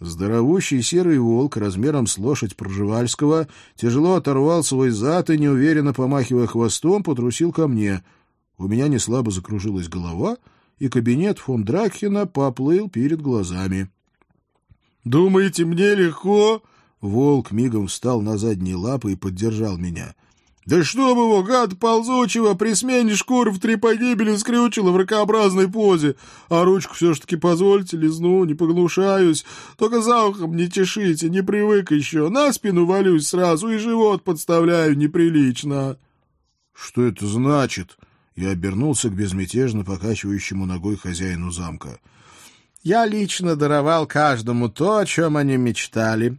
Здоровущий серый волк размером с лошадь Пржевальского тяжело оторвал свой зад и, неуверенно помахивая хвостом, потрусил ко мне. У меня неслабо закружилась голова, и кабинет фон Дракхена поплыл перед глазами. «Думаете, мне легко?» Волк мигом встал на задние лапы и поддержал меня. «Да чтоб его, гад ползучего, при смене шкур в три погибели скрючило в ракообразной позе! А ручку все ж таки позвольте лизну, не поглушаюсь. Только за ухом не тешите, не привык еще. На спину валюсь сразу и живот подставляю неприлично». «Что это значит?» Я обернулся к безмятежно покачивающему ногой хозяину замка. «Я лично даровал каждому то, о чем они мечтали».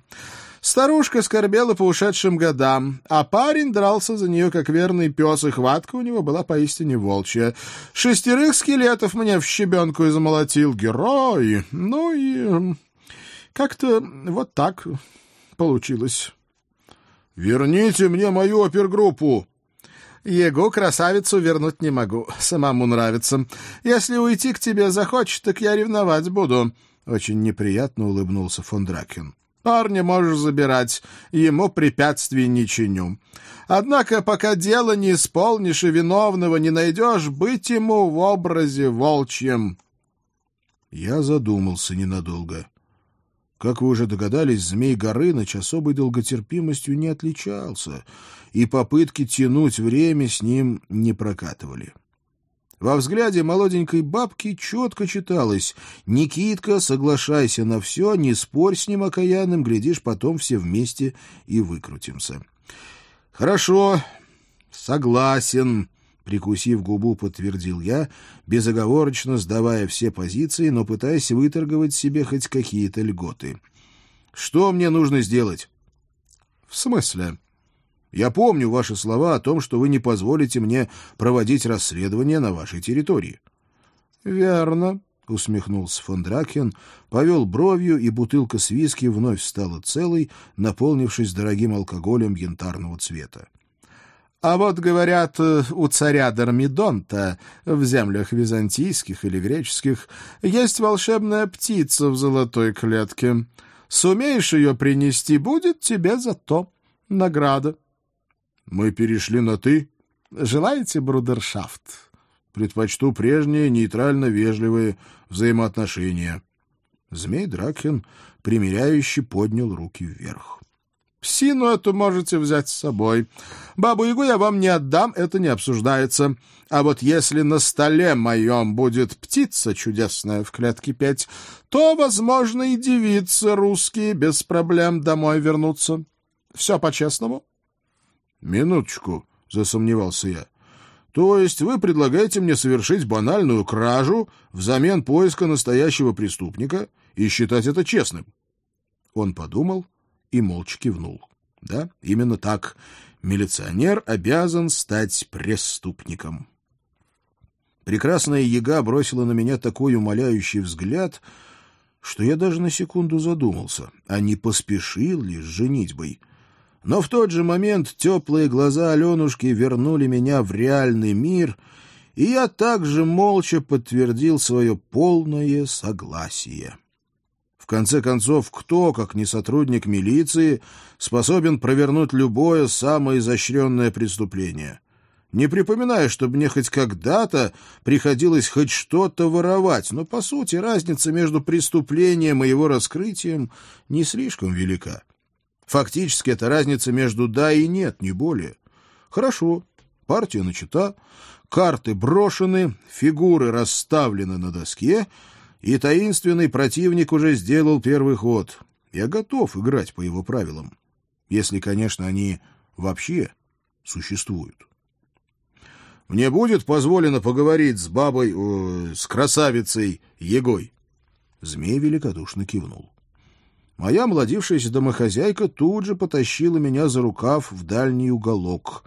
Старушка скорбела по ушедшим годам, а парень дрался за нее, как верный пес, и хватка у него была поистине волчья. Шестерых скелетов мне в щебенку и замолотил герой. Ну и как-то вот так получилось. — Верните мне мою опергруппу! Егу красавицу вернуть не могу, самому нравится. Если уйти к тебе захочет, так я ревновать буду. Очень неприятно улыбнулся фон Дракен. Парня можешь забирать, ему препятствий не чиню. Однако, пока дело не исполнишь и виновного не найдешь, быть ему в образе волчьем. Я задумался ненадолго. Как вы уже догадались, Змей Горыныч особой долготерпимостью не отличался, и попытки тянуть время с ним не прокатывали. Во взгляде молоденькой бабки четко читалось «Никитка, соглашайся на все, не спорь с ним окаянным, глядишь, потом все вместе и выкрутимся». «Хорошо, согласен», — прикусив губу, подтвердил я, безоговорочно сдавая все позиции, но пытаясь выторговать себе хоть какие-то льготы. «Что мне нужно сделать?» «В смысле?» Я помню ваши слова о том, что вы не позволите мне проводить расследование на вашей территории. — Верно, — усмехнулся фон Дракен, повел бровью, и бутылка с виски вновь стала целой, наполнившись дорогим алкоголем янтарного цвета. А вот, говорят, у царя Дормидонта в землях византийских или греческих есть волшебная птица в золотой клетке. Сумеешь ее принести, будет тебе за то награда. Мы перешли на «ты». Желаете брудершафт? Предпочту прежние нейтрально-вежливые взаимоотношения. Змей Дракхен примиряюще поднял руки вверх. Псину эту можете взять с собой. Бабу-ягу я вам не отдам, это не обсуждается. А вот если на столе моем будет птица чудесная в клетке петь, то, возможно, и девицы русские без проблем домой вернутся. Все по-честному? Минуточку, засомневался я. То есть вы предлагаете мне совершить банальную кражу взамен поиска настоящего преступника и считать это честным? Он подумал и молча кивнул. Да, именно так. Милиционер обязан стать преступником. Прекрасная яга бросила на меня такой умоляющий взгляд, что я даже на секунду задумался, а не поспешил ли с женитьбой — но в тот же момент теплые глаза Аленушки вернули меня в реальный мир, и я также молча подтвердил свое полное согласие. В конце концов, кто, как не сотрудник милиции, способен провернуть любое самое изощренное преступление? Не припоминаю, чтобы мне хоть когда-то приходилось хоть что-то воровать, но, по сути, разница между преступлением и его раскрытием не слишком велика. Фактически это разница между «да» и «нет», не более. Хорошо, партия начата, карты брошены, фигуры расставлены на доске, и таинственный противник уже сделал первый ход. Я готов играть по его правилам, если, конечно, они вообще существуют. Мне будет позволено поговорить с бабой, э, с красавицей Егой. Змей великодушно кивнул. Моя молодившаяся домохозяйка тут же потащила меня за рукав в дальний уголок.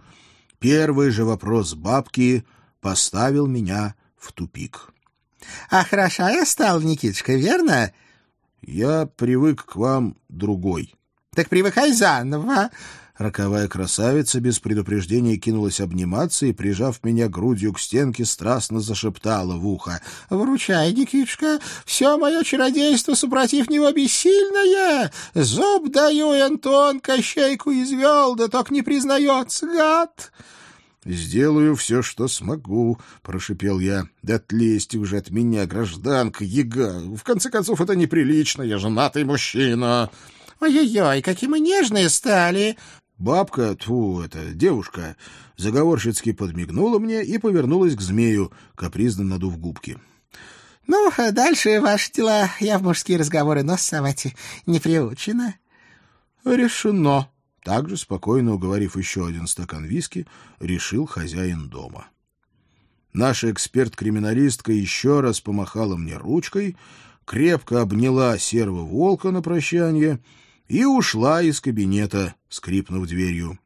Первый же вопрос бабки поставил меня в тупик. — А хороша я стал, Никитушка, верно? — Я привык к вам другой. — Так привыкай заново. Роковая красавица без предупреждения кинулась обниматься и, прижав меня грудью к стенке, страстно зашептала в ухо. — Вручай, Никитушка, все мое чародейство, супротив него, бессильное. Зуб даю, Антон Кощейку извел, да только не признается, гад. — Сделаю все, что смогу, — прошипел я. — Да отлезьте уже от меня, гражданка, яга. В конце концов, это неприлично, я женатый мужчина. «Ой-ой-ой, какие мы нежные стали!» Бабка, тьфу, это девушка, заговорщицки подмигнула мне и повернулась к змею, капризно надув губки. — Ну, а дальше ваши дела. Я в мужские разговоры нос совать не приучена. — Решено. Также, спокойно уговорив еще один стакан виски, решил хозяин дома. Наша эксперт-криминалистка еще раз помахала мне ручкой, крепко обняла серого волка на прощание — и ушла из кабинета, скрипнув дверью.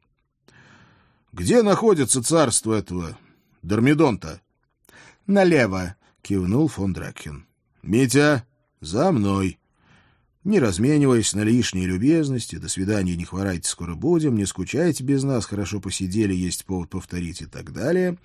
— Где находится царство этого Дормидонта? — Налево, — кивнул фон Дракхен. — Митя, за мной. Не размениваясь на лишние любезности, до свидания, не хворайте, скоро будем, не скучайте без нас, хорошо посидели, есть повод повторить и так далее.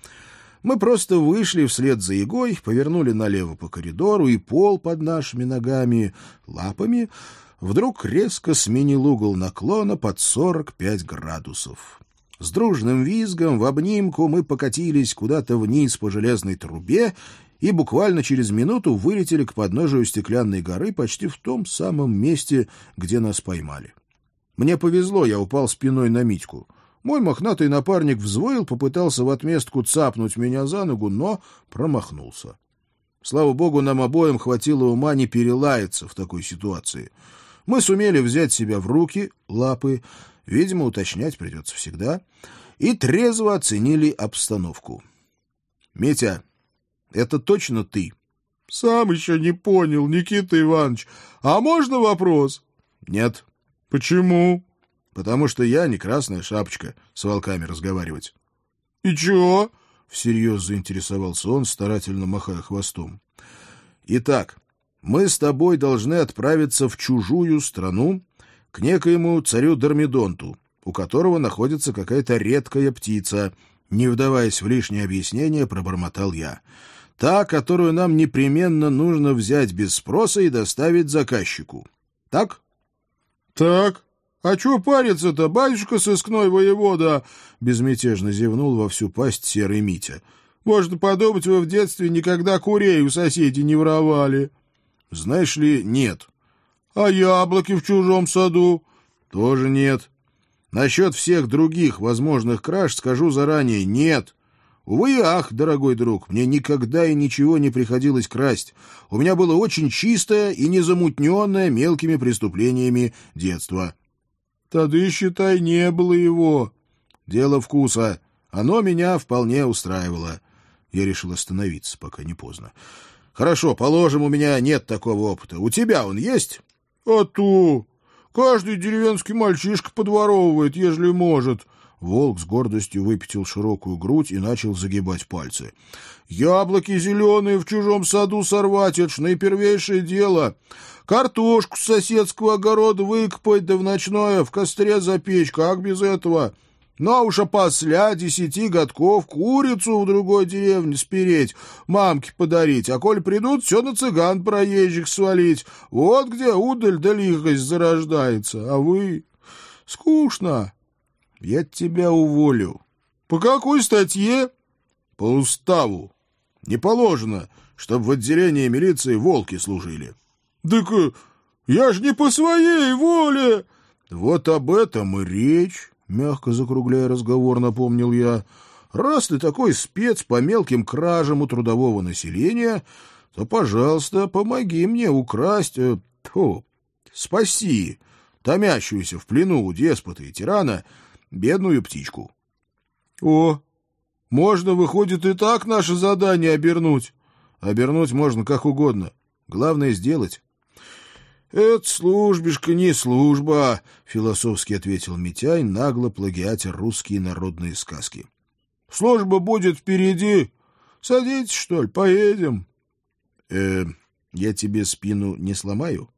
Мы просто вышли вслед за Егой, повернули налево по коридору, и пол под нашими ногами, лапами — вдруг резко сменил угол наклона под 45 градусов. С дружным визгом в обнимку мы покатились куда-то вниз по железной трубе и буквально через минуту вылетели к подножию стеклянной горы почти в том самом месте, где нас поймали. Мне повезло, я упал спиной на Митьку. Мой мохнатый напарник взвыл, попытался в отместку цапнуть меня за ногу, но промахнулся. Слава богу, нам обоим хватило ума не перелаяться в такой ситуации — мы сумели взять себя в руки, лапы, видимо, уточнять придется всегда, и трезво оценили обстановку. — Митя, это точно ты? — Сам еще не понял, Никита Иванович. А можно вопрос? — Нет. — Почему? — Потому что я не красная шапочка с волками разговаривать. — И чего? — всерьез заинтересовался он, старательно махая хвостом. — Итак, мы с тобой должны отправиться в чужую страну к некоему царю Дормидонту, у которого находится какая-то редкая птица. Не вдаваясь в лишнее объяснение, пробормотал я. Та, которую нам непременно нужно взять без спроса и доставить заказчику. Так? Так. А чё париться-то, батюшка сыскной воевода? Безмятежно зевнул во всю пасть серый Митя. Можно подумать, вы в детстве никогда курей у соседей не воровали. Знаешь ли, нет. А яблоки в чужом саду? Тоже нет. Насчет всех других возможных краж скажу заранее нет. Увы ах, дорогой друг, мне никогда и ничего не приходилось красть. У меня было очень чистое и незамутненное мелкими преступлениями детство. Тады, считай, не было его. Дело вкуса. Оно меня вполне устраивало. Я решил остановиться, пока не поздно. Хорошо, положим, у меня нет такого опыта. У тебя он есть? А то! Каждый деревенский мальчишка подворовывает, ежели может. Волк с гордостью выпятил широкую грудь и начал загибать пальцы. «Яблоки зеленые в чужом саду сорвать — это ж наипервейшее дело. Картошку с соседского огорода выкопать, да в ночное в костре запечь. Как без этого? Но уж опосля десяти годков курицу в другой деревне спереть, мамке подарить, а коль придут, все на цыган проезжих свалить. Вот где удаль да лихость зарождается, а вы... Скучно. Я тебя уволю. По какой статье? По уставу. Не положено, чтобы в отделении милиции волки служили. Так я ж не по своей воле. Вот об этом и речь. Мягко закругляя разговор, напомнил я. «Раз ты такой спец по мелким кражам у трудового населения, то, пожалуйста, помоги мне украсть... Э, тьфу, спаси томящуюся в плену у деспота и тирана бедную птичку». «О, можно, выходит, и так наше задание обернуть?» «Обернуть можно как угодно. Главное — сделать». «Это службишка не служба», — философски ответил Митяй, нагло плагиатя русские народные сказки. «Служба будет впереди. Садитесь, что ли, поедем». «Э, я тебе спину не сломаю?»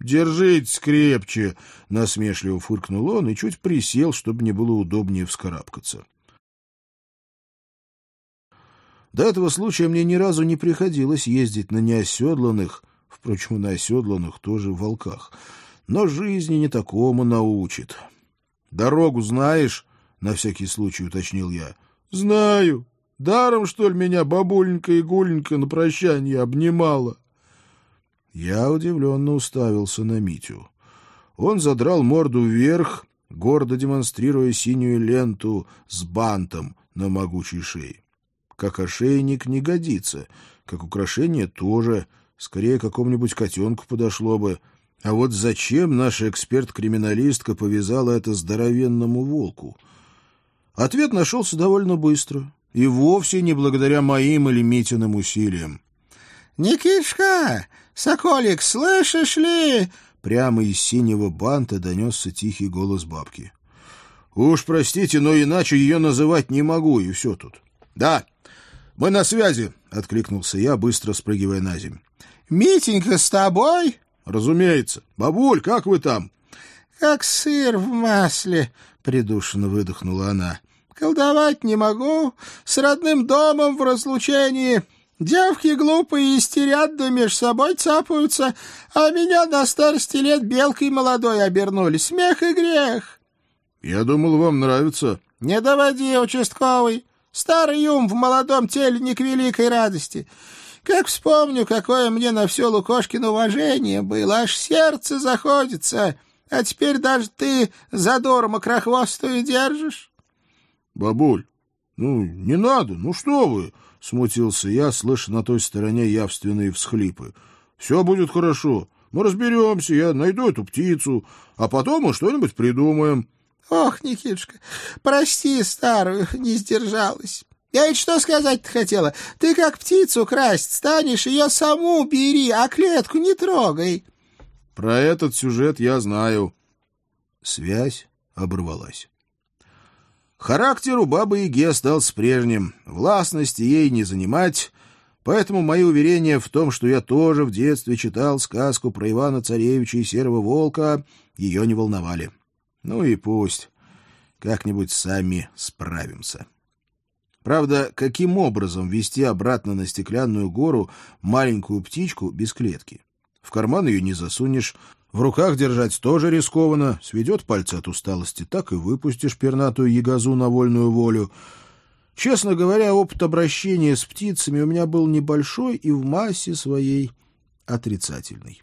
Держитесь крепче, — насмешливо фыркнул он и чуть присел, чтобы мне было удобнее вскарабкаться. До этого случая мне ни разу не приходилось ездить на неоседланных, впрочем, на оседланных тоже волках, но жизни не такому научит. — Дорогу знаешь? — на всякий случай уточнил я. — Знаю. Даром, что ли, меня бабуленька и гуленька на прощание обнимала? Я удивленно уставился на Митю. Он задрал морду вверх, гордо демонстрируя синюю ленту с бантом на могучей шее. Как ошейник не годится, как украшение тоже, скорее какому-нибудь котенку подошло бы. А вот зачем наша эксперт-криминалистка повязала это здоровенному волку? Ответ нашелся довольно быстро, и вовсе не благодаря моим или Митиным усилиям. — Никишка, Соколик, слышишь ли? Прямо из синего банта донесся тихий голос бабки. — Уж простите, но иначе ее называть не могу, и все тут. — Да, мы на связи, — откликнулся я, быстро спрыгивая на землю. — Митенька с тобой? — Разумеется. Бабуль, как вы там? — Как сыр в масле, — придушенно выдохнула она. — Колдовать не могу, с родным домом в разлучении. Девки глупые истерят да меж собой цапаются, а меня на старости лет белкой молодой обернули. Смех и грех. — Я думал, вам нравится. — Не доводи, участковый. Старый ум в молодом теле не к великой радости. Как вспомню, какое мне на все Лукошкино уважение было, аж сердце заходится. А теперь даже ты задор мокрохвостую держишь. — Бабуль, ну, не надо, ну что вы, — смутился я, слыша на той стороне явственные всхлипы. — Все будет хорошо. Мы разберемся, я найду эту птицу, а потом мы что-нибудь придумаем. Ох, Никитушка, прости старую, не сдержалась. Я ведь что сказать-то хотела? Ты как птицу красть станешь, ее саму бери, а клетку не трогай. Про этот сюжет я знаю. Связь оборвалась. Характер у бабы Яги остался прежним. Властности ей не занимать, поэтому мои уверения в том, что я тоже в детстве читал сказку про Ивана Царевича и Серого Волка, ее не волновали. Ну и пусть. Как-нибудь сами справимся. Правда, каким образом вести обратно на стеклянную гору маленькую птичку без клетки? В карман ее не засунешь, в руках держать тоже рискованно, сведет пальцы от усталости, так и выпустишь пернатую ягозу на вольную волю. Честно говоря, опыт обращения с птицами у меня был небольшой и в массе своей отрицательный.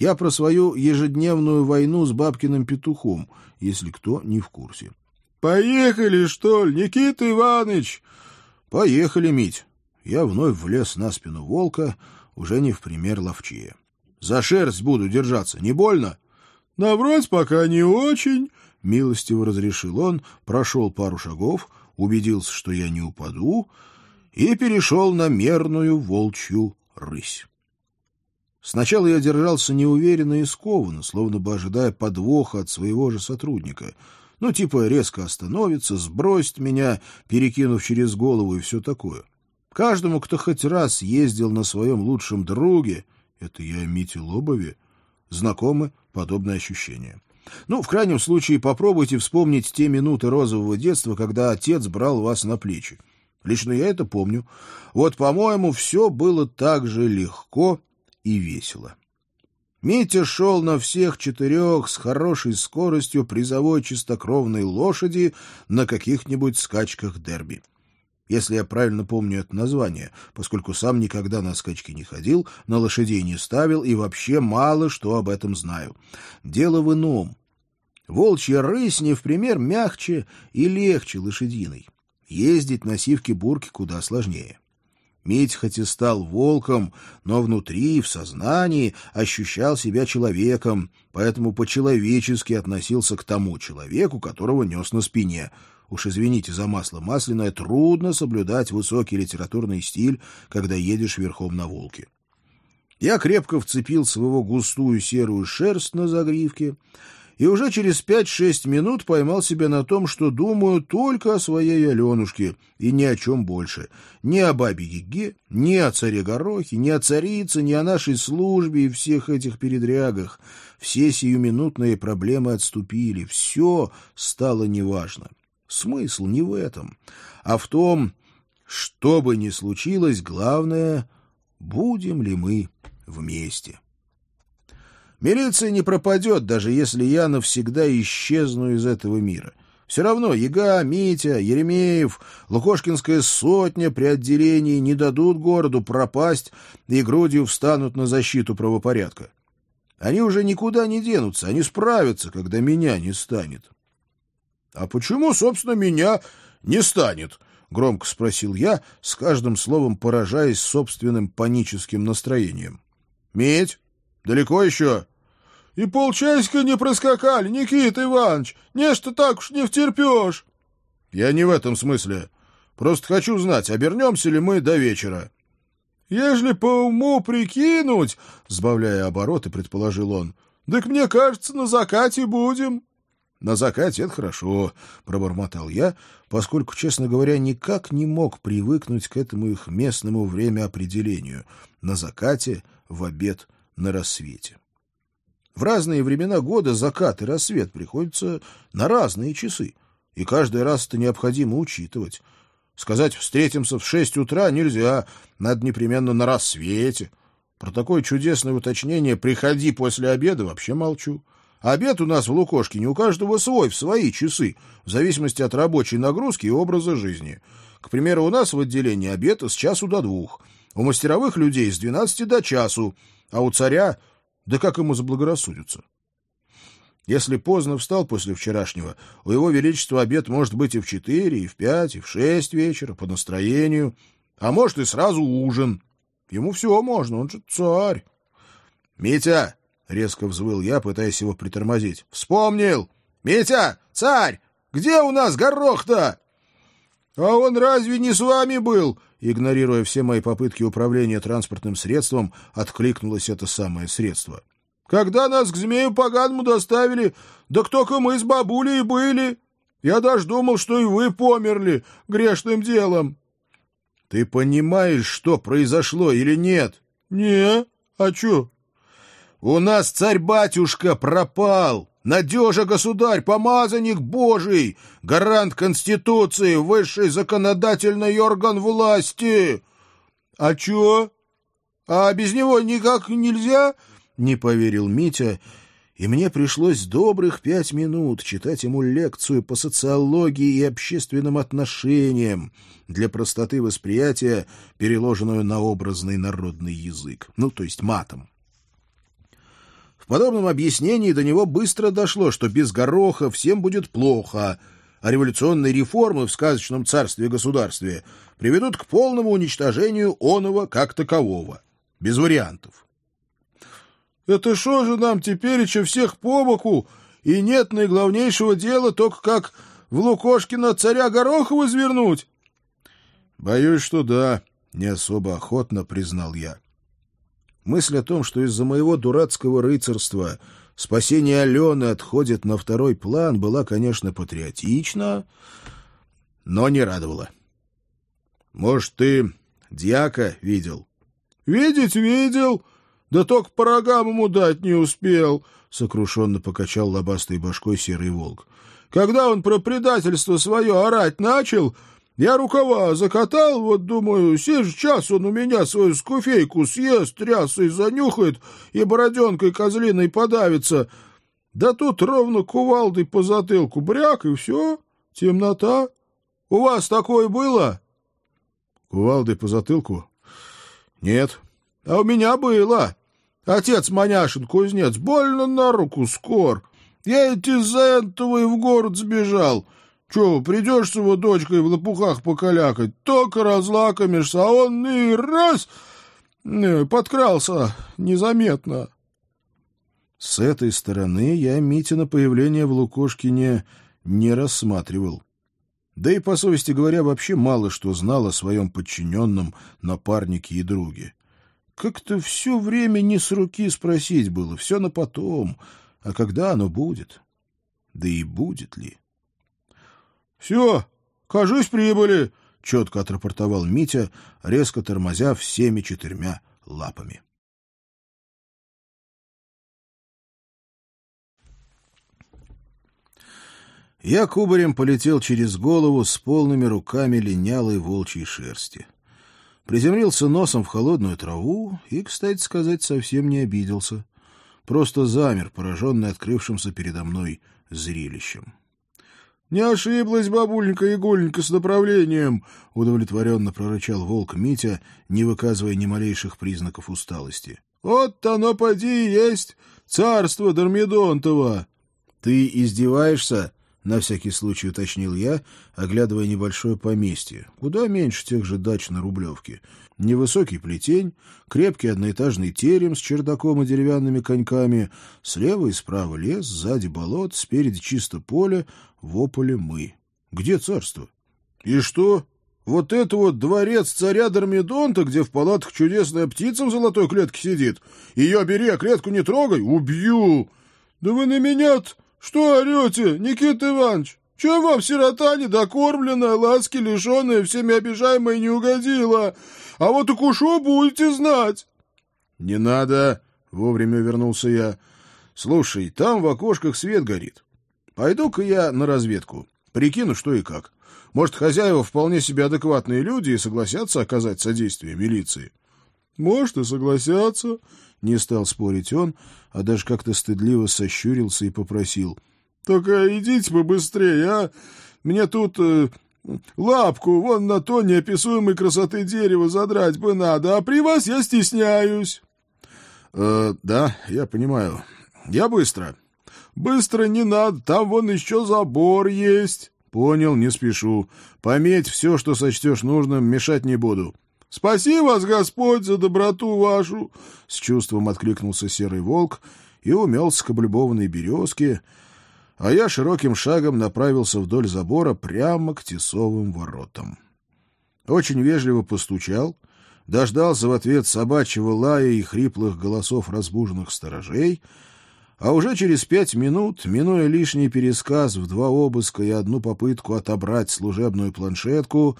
Я про свою ежедневную войну с бабкиным петухом, если кто не в курсе. — Поехали, что ли, Никита Иванович? — Поехали, Мить. Я вновь влез на спину волка, уже не в пример ловчее. — За шерсть буду держаться, не больно? — Наврать пока не очень, — милостиво разрешил он, прошел пару шагов, убедился, что я не упаду, и перешел на мерную волчью рысь. Сначала я держался неуверенно и скованно, словно бы ожидая подвоха от своего же сотрудника. Ну, типа резко остановится, сбросит меня, перекинув через голову и все такое. Каждому, кто хоть раз ездил на своем лучшем друге, это я Мите Лобове, знакомы подобное ощущение. Ну, в крайнем случае, попробуйте вспомнить те минуты розового детства, когда отец брал вас на плечи. Лично я это помню. Вот, по-моему, все было так же легко и весело. Митя шел на всех четырех с хорошей скоростью призовой чистокровной лошади на каких-нибудь скачках дерби. Если я правильно помню это название, поскольку сам никогда на скачки не ходил, на лошадей не ставил и вообще мало что об этом знаю. Дело в ином. Волчья рысь не в пример мягче и легче лошадиной. Ездить на сивке-бурке куда сложнее. Мить хоть и стал волком, но внутри, в сознании, ощущал себя человеком, поэтому по-человечески относился к тому человеку, которого нес на спине. Уж извините за масло масляное, трудно соблюдать высокий литературный стиль, когда едешь верхом на волке. Я крепко вцепил своего густую серую шерсть на загривке и уже через пять-шесть минут поймал себя на том, что думаю только о своей Аленушке и ни о чем больше. Ни о бабе Яге, ни о царе Горохе, ни о царице, ни о нашей службе и всех этих передрягах. Все сиюминутные проблемы отступили, все стало неважно. Смысл не в этом, а в том, что бы ни случилось, главное, будем ли мы вместе. Милиция не пропадет, даже если я навсегда исчезну из этого мира. Все равно Яга, Митя, Еремеев, Лукошкинская сотня при отделении не дадут городу пропасть и грудью встанут на защиту правопорядка. Они уже никуда не денутся, они справятся, когда меня не станет. — А почему, собственно, меня не станет? — громко спросил я, с каждым словом поражаясь собственным паническим настроением. — Медь, далеко еще? И полчасика не проскакали, Никита Иванович. Нечто так уж не втерпешь. Я не в этом смысле. Просто хочу знать, обернемся ли мы до вечера. Ежели по уму прикинуть, сбавляя обороты, предположил он, так мне кажется, на закате будем. На закате это хорошо, пробормотал я, поскольку, честно говоря, никак не мог привыкнуть к этому их местному времяопределению. На закате, в обед, на рассвете. В разные времена года закат и рассвет приходятся на разные часы, и каждый раз это необходимо учитывать. Сказать «встретимся в шесть утра» нельзя, надо непременно на рассвете. Про такое чудесное уточнение «приходи после обеда» вообще молчу. Обед у нас в Лукошкине у каждого свой, в свои часы, в зависимости от рабочей нагрузки и образа жизни. К примеру, у нас в отделении обед с часу до двух, у мастеровых людей с двенадцати до часу, а у царя да как ему заблагорассудится? Если поздно встал после вчерашнего, у его величества обед может быть и в четыре, и в пять, и в шесть вечера, по настроению, а может и сразу ужин. Ему все можно, он же царь. — Митя! — резко взвыл я, пытаясь его притормозить. — Вспомнил! Митя! Царь! Где у нас горох-то? — А он разве не с вами был? Игнорируя все мои попытки управления транспортным средством, откликнулось это самое средство. «Когда нас к змею поганому доставили, да только мы с бабулей были. Я даже думал, что и вы померли грешным делом». «Ты понимаешь, что произошло или нет?» «Не, а чё?» «У нас царь-батюшка пропал!» Надежа, государь, помазанник Божий, гарант Конституции, высший законодательный орган власти. А чё? А без него никак нельзя? Не поверил Митя, и мне пришлось добрых пять минут читать ему лекцию по социологии и общественным отношениям для простоты восприятия, переложенную на образный народный язык, ну, то есть матом подобном объяснении до него быстро дошло, что без гороха всем будет плохо, а революционные реформы в сказочном царстве-государстве приведут к полному уничтожению оного как такового. Без вариантов. «Это что же нам теперь еще всех по боку, и нет наиглавнейшего дела только как в Лукошкина царя Горохова извернуть?» «Боюсь, что да», — не особо охотно признал я. Мысль о том, что из-за моего дурацкого рыцарства спасение Алены отходит на второй план, была, конечно, патриотична, но не радовала. «Может, ты дьяка видел?» «Видеть видел, да только по рогам ему дать не успел», — сокрушенно покачал лобастой башкой серый волк. «Когда он про предательство свое орать начал, я рукава закатал, вот думаю, сей час он у меня свою скуфейку съест, трясой занюхает и бороденкой козлиной подавится. Да тут ровно кувалдой по затылку бряк, и все, темнота. У вас такое было? Кувалдой по затылку? Нет. А у меня было. Отец Маняшин кузнец больно на руку скор. Я ведь из-за этого и в город сбежал. — Че, придешь с его дочкой в лопухах покалякать, только разлакомишься, а он и раз э, подкрался незаметно. С этой стороны я Митина появление в Лукошкине не рассматривал. Да и, по совести говоря, вообще мало что знал о своем подчиненном, напарнике и друге. Как-то все время не с руки спросить было, все на потом, а когда оно будет, Да и будет ли? — Все, кажись, прибыли, — четко отрапортовал Митя, резко тормозя всеми четырьмя лапами. Я кубарем полетел через голову с полными руками линялой волчьей шерсти. Приземлился носом в холодную траву и, кстати сказать, совсем не обиделся. Просто замер, пораженный открывшимся передо мной зрелищем. — Не ошиблась бабулька Игольника с направлением, — удовлетворенно прорычал волк Митя, не выказывая ни малейших признаков усталости. — Вот оно, поди, есть царство Дормидонтова. — Ты издеваешься? — на всякий случай уточнил я, оглядывая небольшое поместье, куда меньше тех же дач на Рублевке. Невысокий плетень, крепкий одноэтажный терем с чердаком и деревянными коньками, слева и справа лес, сзади болот, спереди чисто поле, в ополе мы. Где царство? — И что? Вот это вот дворец царя Дормидонта, где в палатах чудесная птица в золотой клетке сидит. Ее бери, а клетку не трогай, убью. Да вы на меня что орете, Никита Иванович? Чего вам сирота недокормленная, ласки лишенная, всеми обижаемая не угодила? А вот укушу будете знать. — Не надо, — вовремя вернулся я. — Слушай, там в окошках свет горит. Пойду-ка я на разведку. Прикину, что и как. Может, хозяева вполне себе адекватные люди и согласятся оказать содействие милиции. — Может, и согласятся, — не стал спорить он, а даже как-то стыдливо сощурился и попросил. — а идите бы быстрее, а? Мне тут э, лапку вон на то неописуемой красоты дерева задрать бы надо, а при вас я стесняюсь. «Э, — Да, я понимаю. Я быстро. — Быстро не надо, там вон еще забор есть. — Понял, не спешу. Пометь все, что сочтешь нужным, мешать не буду. Спаси вас, Господь, за доброту вашу! — с чувством откликнулся серый волк и умелся к облюбованной березке, а я широким шагом направился вдоль забора прямо к тесовым воротам. Очень вежливо постучал, дождался в ответ собачьего лая и хриплых голосов разбуженных сторожей, а уже через пять минут, минуя лишний пересказ в два обыска и одну попытку отобрать служебную планшетку,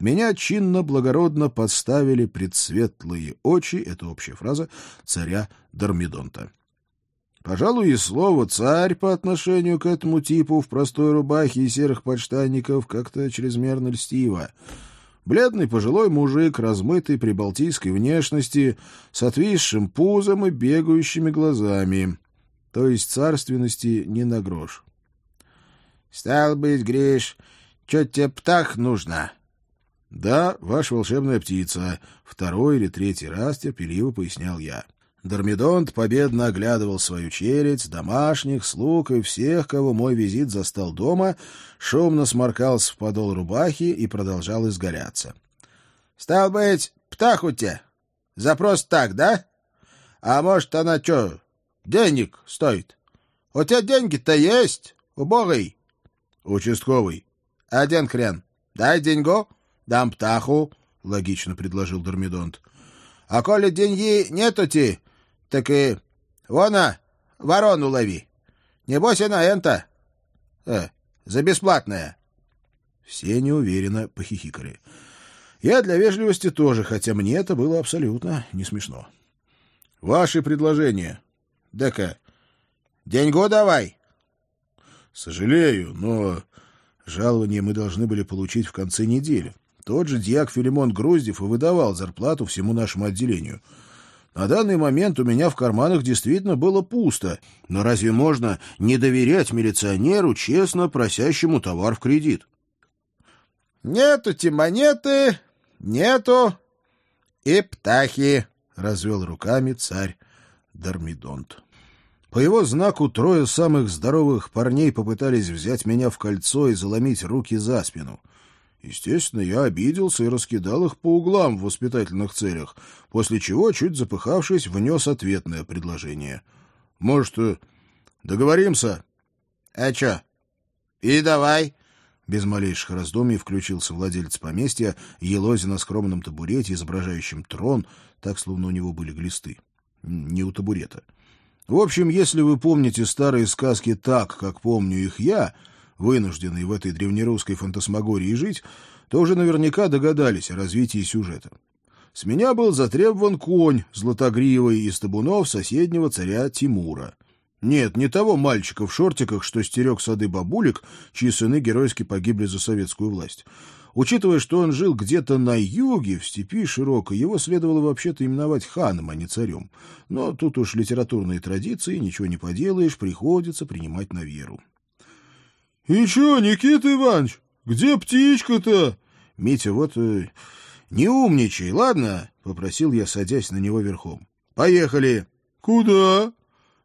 меня чинно-благородно подставили пред светлые очи, это общая фраза, царя Дормидонта. Пожалуй, и слово «царь» по отношению к этому типу в простой рубахе и серых подштанников как-то чрезмерно льстиво. Бледный пожилой мужик, размытый при балтийской внешности, с отвисшим пузом и бегающими глазами. То есть царственности не на грош. — Стал быть, Гриш, что тебе птах нужно? «Да, ваша волшебная птица», — второй или третий раз терпеливо пояснял я. Дормидонт победно оглядывал свою челядь, домашних, слуг и всех, кого мой визит застал дома, шумно сморкался в подол рубахи и продолжал изгаляться. — Стал быть, птах у тебя? Запрос так, да? А может, она что, денег стоит? У тебя деньги-то есть, убогий? — Участковый. — Один хрен. Дай деньгу. Дам птаху, — логично предложил Дормидонт. — А коли деньги нету-ти, так и... Вона, ворону лови. Небось она энто. Э, за бесплатное. Все неуверенно похихикали. Я для вежливости тоже, хотя мне это было абсолютно не смешно. — Ваши предложения. — Да-ка, деньгу давай. — Сожалею, но жалование мы должны были получить в конце недели. Тот же дьяк Филимон Груздев и выдавал зарплату всему нашему отделению. На данный момент у меня в карманах действительно было пусто. Но разве можно не доверять милиционеру, честно просящему товар в кредит? — Нету-те монеты, нету и птахи, — развел руками царь Дормидонт. По его знаку трое самых здоровых парней попытались взять меня в кольцо и заломить руки за спину — Естественно, я обиделся и раскидал их по углам в воспитательных целях, после чего, чуть запыхавшись, внес ответное предложение. «Может, э, договоримся?» «А чё? И давай!» Без малейших раздумий включился владелец поместья, елозя на скромном табурете, изображающем трон, так, словно у него были глисты. Не у табурета. В общем, если вы помните старые сказки так, как помню их я, вынужденный в этой древнерусской фантасмагории жить, то уже наверняка догадались о развитии сюжета. С меня был затребован конь златогривый из табунов соседнего царя Тимура. Нет, не того мальчика в шортиках, что стерег сады бабулек, чьи сыны геройски погибли за советскую власть. Учитывая, что он жил где-то на юге, в степи широкой, его следовало вообще-то именовать ханом, а не царем. Но тут уж литературные традиции, ничего не поделаешь, приходится принимать на веру. — И чё, Никита Иванович, где птичка-то? — Митя, вот э, не умничай, ладно? — попросил я, садясь на него верхом. — Поехали. — Куда?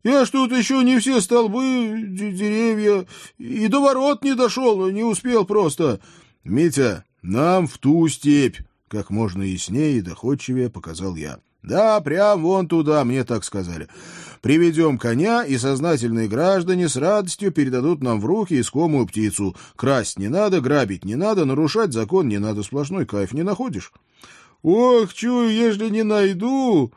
Я ж тут еще не все столбы, деревья, и до ворот не дошел, не успел просто. — Митя, нам в ту степь, — как можно яснее и доходчивее показал я. — Да, прям вон туда, мне так сказали. Приведем коня, и сознательные граждане с радостью передадут нам в руки искомую птицу. Красть не надо, грабить не надо, нарушать закон не надо, сплошной кайф не находишь? — Ох, чую, ежели не найду,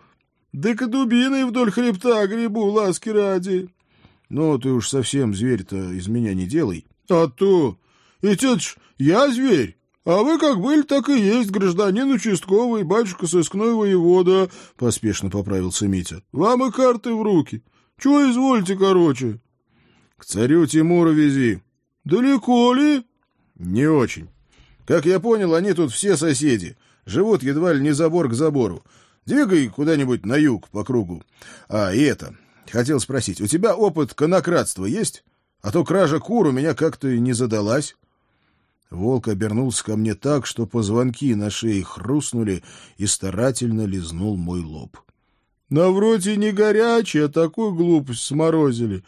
да-ка дубиной вдоль хребта грибу, ласки ради. — Ну, ты уж совсем зверь-то из меня не делай. — А то! И это ж я зверь! А вы как были, так и есть, гражданин участковый, батюшка сыскной воевода, — поспешно поправился Митя. — Вам и карты в руки. Чего извольте, короче? — К царю Тимуру вези. — Далеко ли? — Не очень. Как я понял, они тут все соседи. Живут едва ли не забор к забору. Двигай куда-нибудь на юг по кругу. А, и это. Хотел спросить, у тебя опыт конократства есть? А то кража кур у меня как-то не задалась. Волк обернулся ко мне так, что позвонки на шее хрустнули и старательно лизнул мой лоб. — На вроде не горячая, такую глупость сморозили.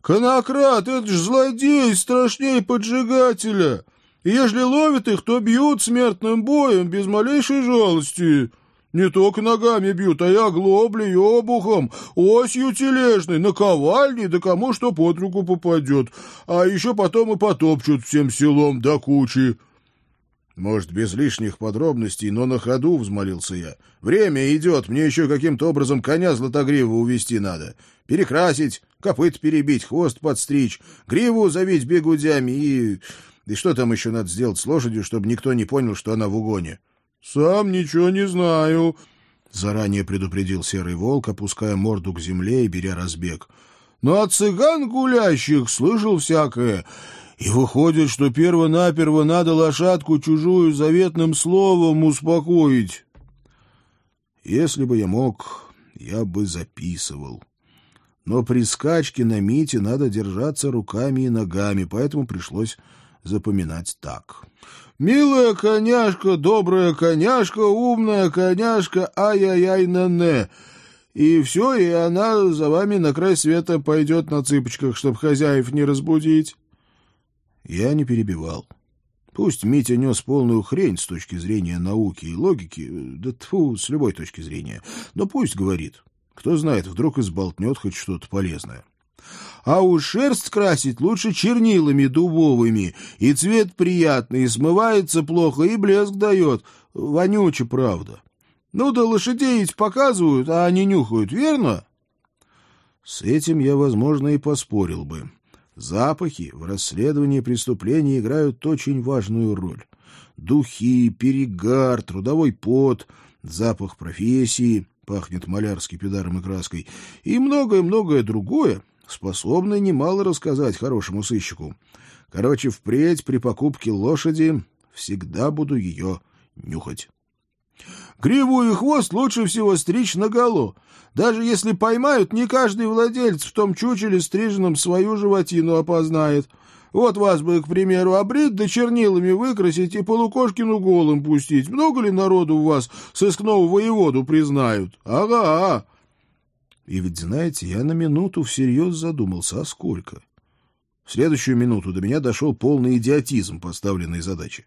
Конократ — это ж злодей, страшней поджигателя. Ежели ловят их, то бьют смертным боем, без малейшей жалости. Не только ногами бьют, а и оглоблей, обухом, осью тележной, наковальней, да кому что под руку попадет. А еще потом и потопчут всем селом до кучи. Может, без лишних подробностей, но на ходу, — взмолился я. Время идет, мне еще каким-то образом коня златогрива увести надо. Перекрасить, копыт перебить, хвост подстричь, гриву завить бегудями и... И что там еще надо сделать с лошадью, чтобы никто не понял, что она в угоне? — «Сам ничего не знаю», — заранее предупредил серый волк, опуская морду к земле и беря разбег. «Но от цыган гулящих слышал всякое, и выходит, что перво-наперво надо лошадку чужую заветным словом успокоить». Если бы я мог, я бы записывал. Но при скачке на Мите надо держаться руками и ногами, поэтому пришлось запоминать так. «Милая коняшка, добрая коняшка, умная коняшка, ай-яй-яй-на-не». И все, и она за вами на край света пойдет на цыпочках, чтоб хозяев не разбудить. Я не перебивал. Пусть Митя нес полную хрень с точки зрения науки и логики, да тьфу, с любой точки зрения, но пусть говорит. Кто знает, вдруг изболтнет хоть что-то полезное. А уж шерсть красить лучше чернилами дубовыми, и цвет приятный, и смывается плохо, и блеск дает. Вонюче, правда. Ну да лошадей ведь показывают, а они нюхают, верно? С этим я, возможно, и поспорил бы. Запахи в расследовании преступлений играют очень важную роль. Духи, перегар, трудовой пот, запах профессии, пахнет малярский педаром и краской, и многое-многое другое способный немало рассказать хорошему сыщику. Короче, впредь при покупке лошади всегда буду ее нюхать. Гриву хвост лучше всего стричь наголо. Даже если поймают, не каждый владелец в том чучеле стриженном свою животину опознает. Вот вас бы, к примеру, обрить да чернилами выкрасить и полукошкину голым пустить. Много ли народу у вас сыскного воеводу признают? Ага. И ведь, знаете, я на минуту всерьез задумался, а сколько? В следующую минуту до меня дошел полный идиотизм поставленной задачи.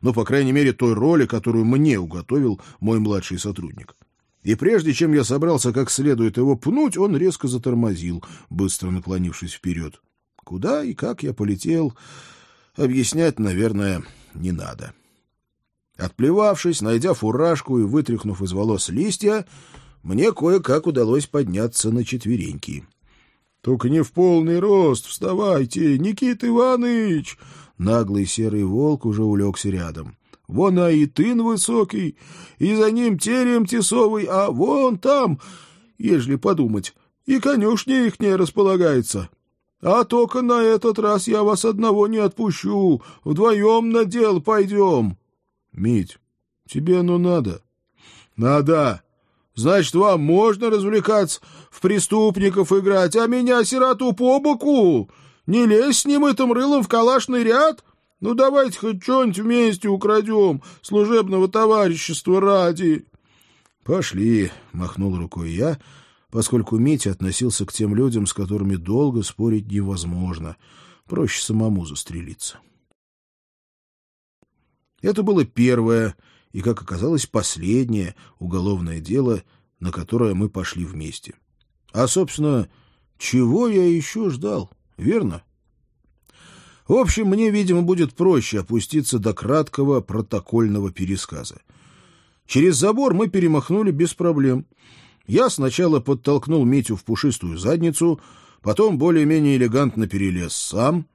Ну, по крайней мере, той роли, которую мне уготовил мой младший сотрудник. И прежде чем я собрался как следует его пнуть, он резко затормозил, быстро наклонившись вперед. Куда и как я полетел, объяснять, наверное, не надо. Отплевавшись, найдя фуражку и вытряхнув из волос листья, мне кое-как удалось подняться на четвереньки. Только не в полный рост, вставайте, Никита Иванович! Наглый серый волк уже улегся рядом. Вон Аитын высокий, и за ним терем тесовый, а вон там, ежели подумать, и конюшня не располагается. А только на этот раз я вас одного не отпущу, вдвоем на дел пойдем. Мить, тебе оно надо? Надо. Значит, вам можно развлекаться, в преступников играть, а меня, сироту, по боку. Не лезь с ним этим рылом в калашный ряд. Ну, давайте хоть что-нибудь вместе украдем, служебного товарищества ради. — Пошли, — махнул рукой я, поскольку Митя относился к тем людям, с которыми долго спорить невозможно. Проще самому застрелиться. Это было первое и, как оказалось, последнее уголовное дело, на которое мы пошли вместе. А, собственно, чего я еще ждал, верно? В общем, мне, видимо, будет проще опуститься до краткого протокольного пересказа. Через забор мы перемахнули без проблем. Я сначала подтолкнул Митю в пушистую задницу, потом более-менее элегантно перелез сам.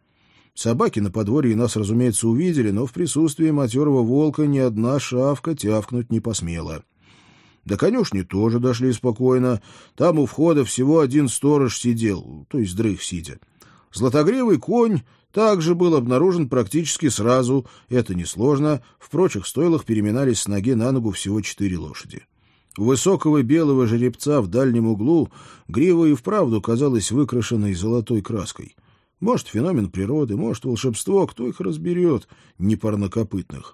Собаки на подворье нас, разумеется, увидели, но в присутствии матерого волка ни одна шавка тявкнуть не посмела. До конюшни тоже дошли спокойно. Там у входа всего один сторож сидел, то есть дрых сидя. Златогривый конь также был обнаружен практически сразу, это несложно, в прочих стойлах переминались с ноги на ногу всего четыре лошади. У высокого белого жеребца в дальнем углу грива и вправду казалась выкрашенной золотой краской. Может, феномен природы, может, волшебство, кто их разберет, непарнокопытных.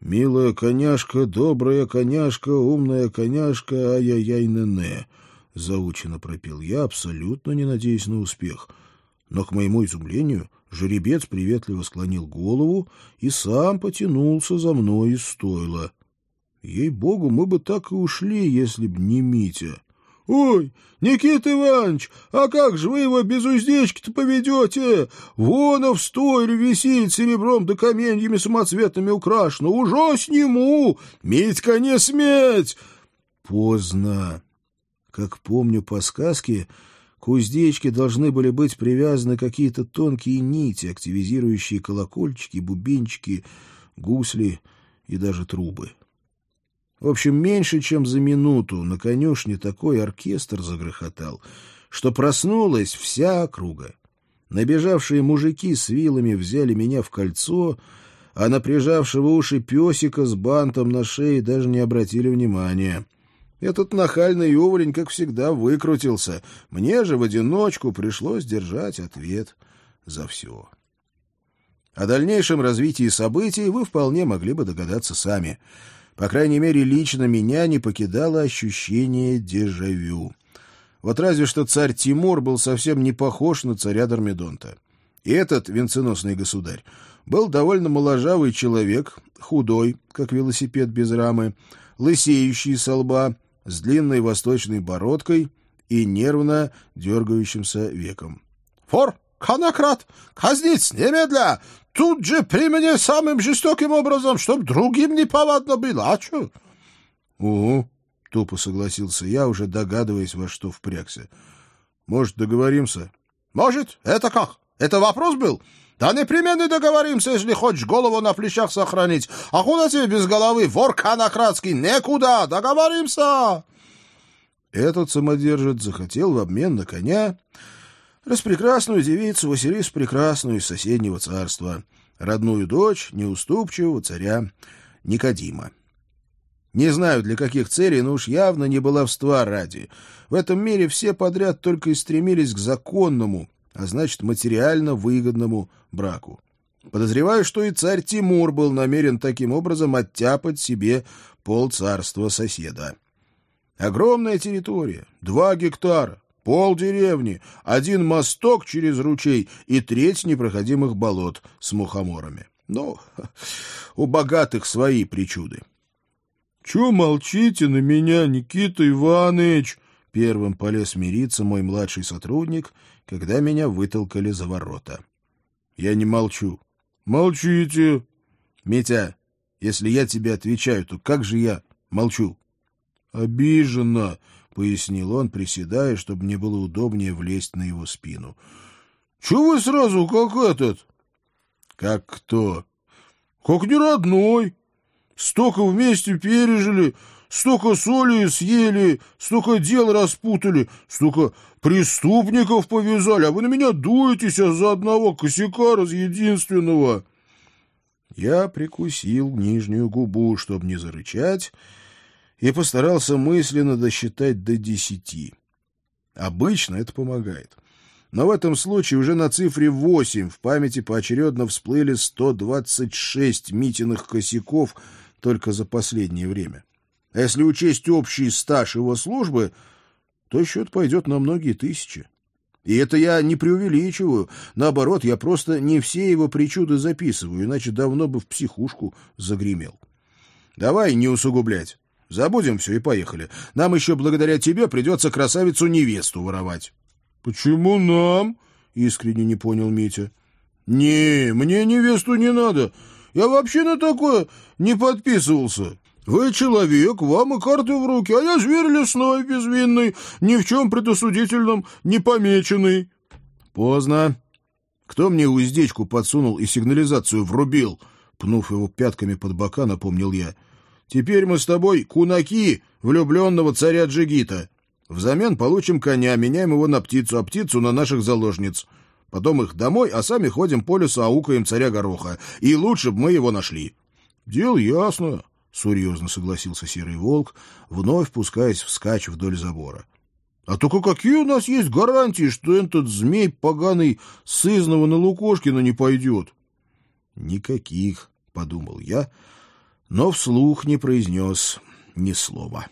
«Милая коняшка, добрая коняшка, умная коняшка, ай-яй-яй-не-не», — заучено пропел я, абсолютно не надеясь на успех — но, к моему изумлению, жеребец приветливо склонил голову и сам потянулся за мной из стойла. Ей-богу, мы бы так и ушли, если б не Митя. — Ой, Никита Иванович, а как же вы его без уздечки-то поведете? Вон в стойле висит серебром да каменьями самоцветными украшено. Уже сниму! Митька, не сметь! Поздно. Как помню по сказке, к уздечке должны были быть привязаны какие-то тонкие нити, активизирующие колокольчики, бубенчики, гусли и даже трубы. В общем, меньше чем за минуту на конюшне такой оркестр загрохотал, что проснулась вся округа. Набежавшие мужики с вилами взяли меня в кольцо, а на прижавшего уши песика с бантом на шее даже не обратили внимания. Этот нахальный уволень, как всегда, выкрутился. Мне же в одиночку пришлось держать ответ за все. О дальнейшем развитии событий вы вполне могли бы догадаться сами. По крайней мере, лично меня не покидало ощущение дежавю. Вот разве что царь Тимур был совсем не похож на царя Дормидонта. И этот венценосный государь был довольно моложавый человек, худой, как велосипед без рамы, лысеющий со лба, с длинной восточной бородкой и нервно дергающимся веком. — Фор, конократ, казнить немедля! Тут же при мне самым жестоким образом, чтоб другим не повадно было, а чё? — Угу, — тупо согласился я, уже догадываясь, во что впрягся. — Может, договоримся? — Может? Это как? Это вопрос был? Да непременно договоримся, если хочешь голову на плечах сохранить. А куда тебе без головы, вор конократский? Некуда, договоримся!» Этот самодержец захотел в обмен на коня распрекрасную девицу Василису Прекрасную из соседнего царства, родную дочь неуступчивого царя Никодима. Не знаю, для каких целей, но уж явно не баловства ради. В этом мире все подряд только и стремились к законному, а значит, материально выгодному браку. Подозреваю, что и царь Тимур был намерен таким образом оттяпать себе полцарства соседа. Огромная территория, два гектара, пол деревни, один мосток через ручей и треть непроходимых болот с мухоморами. Но у богатых свои причуды. — Чего молчите на меня, Никита Иванович? Первым полез мириться мой младший сотрудник, когда меня вытолкали за ворота. Я не молчу. Молчите. Митя, если я тебе отвечаю, то как же я молчу? Обиженно, — пояснил он, приседая, чтобы мне было удобнее влезть на его спину. — Чего вы сразу как этот? — Как кто? — Как не родной. Столько вместе пережили, столько соли съели, столько дел распутали, столько преступников повязали, а вы на меня дуетесь из-за одного косяка раз единственного. Я прикусил нижнюю губу, чтобы не зарычать, и постарался мысленно досчитать до десяти. Обычно это помогает. Но в этом случае уже на цифре восемь в памяти поочередно всплыли сто двадцать шесть Митиных косяков только за последнее время. А если учесть общий стаж его службы, то счет пойдет на многие тысячи. И это я не преувеличиваю. Наоборот, я просто не все его причуды записываю, иначе давно бы в психушку загремел. Давай не усугублять. Забудем все и поехали. Нам еще благодаря тебе придется красавицу-невесту воровать. — Почему нам? — искренне не понял Митя. — Не, мне невесту не надо. Я вообще на такое не подписывался. Вы человек, вам и карты в руки, а я зверь лесной, безвинный, ни в чем предосудительном не помеченный. Поздно. Кто мне уздечку подсунул и сигнализацию врубил? Пнув его пятками под бока, напомнил я. Теперь мы с тобой кунаки влюбленного царя Джигита. Взамен получим коня, меняем его на птицу, а птицу на наших заложниц. Потом их домой, а сами ходим по лесу, аукаем царя Гороха. И лучше бы мы его нашли. — Дело ясно, — серьезно согласился Серый Волк, вновь пускаясь вскачь вдоль забора. — А только какие у нас есть гарантии, что этот змей поганый сызнова на Лукошкина не пойдет? — Никаких, — подумал я, но вслух не произнес ни слова.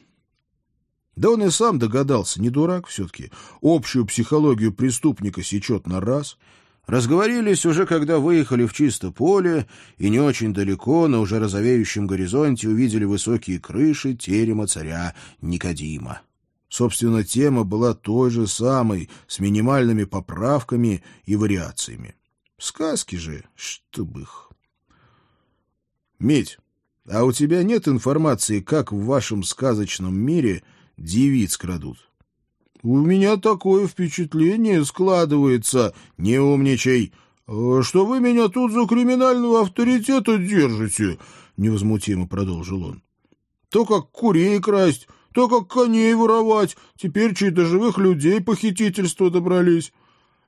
Да он и сам догадался, не дурак все-таки, общую психологию преступника сечет на раз — Разговорились уже, когда выехали в чисто поле, и не очень далеко, на уже розовеющем горизонте, увидели высокие крыши терема царя Никодима. Собственно, тема была той же самой, с минимальными поправками и вариациями. Сказки же, чтоб их. Медь, а у тебя нет информации, как в вашем сказочном мире девиц крадут? У меня такое впечатление складывается, не умничай, э, что вы меня тут за криминального авторитета держите, невозмутимо продолжил он. То как курей красть, то как коней воровать, теперь чьи-то живых людей похитительства добрались.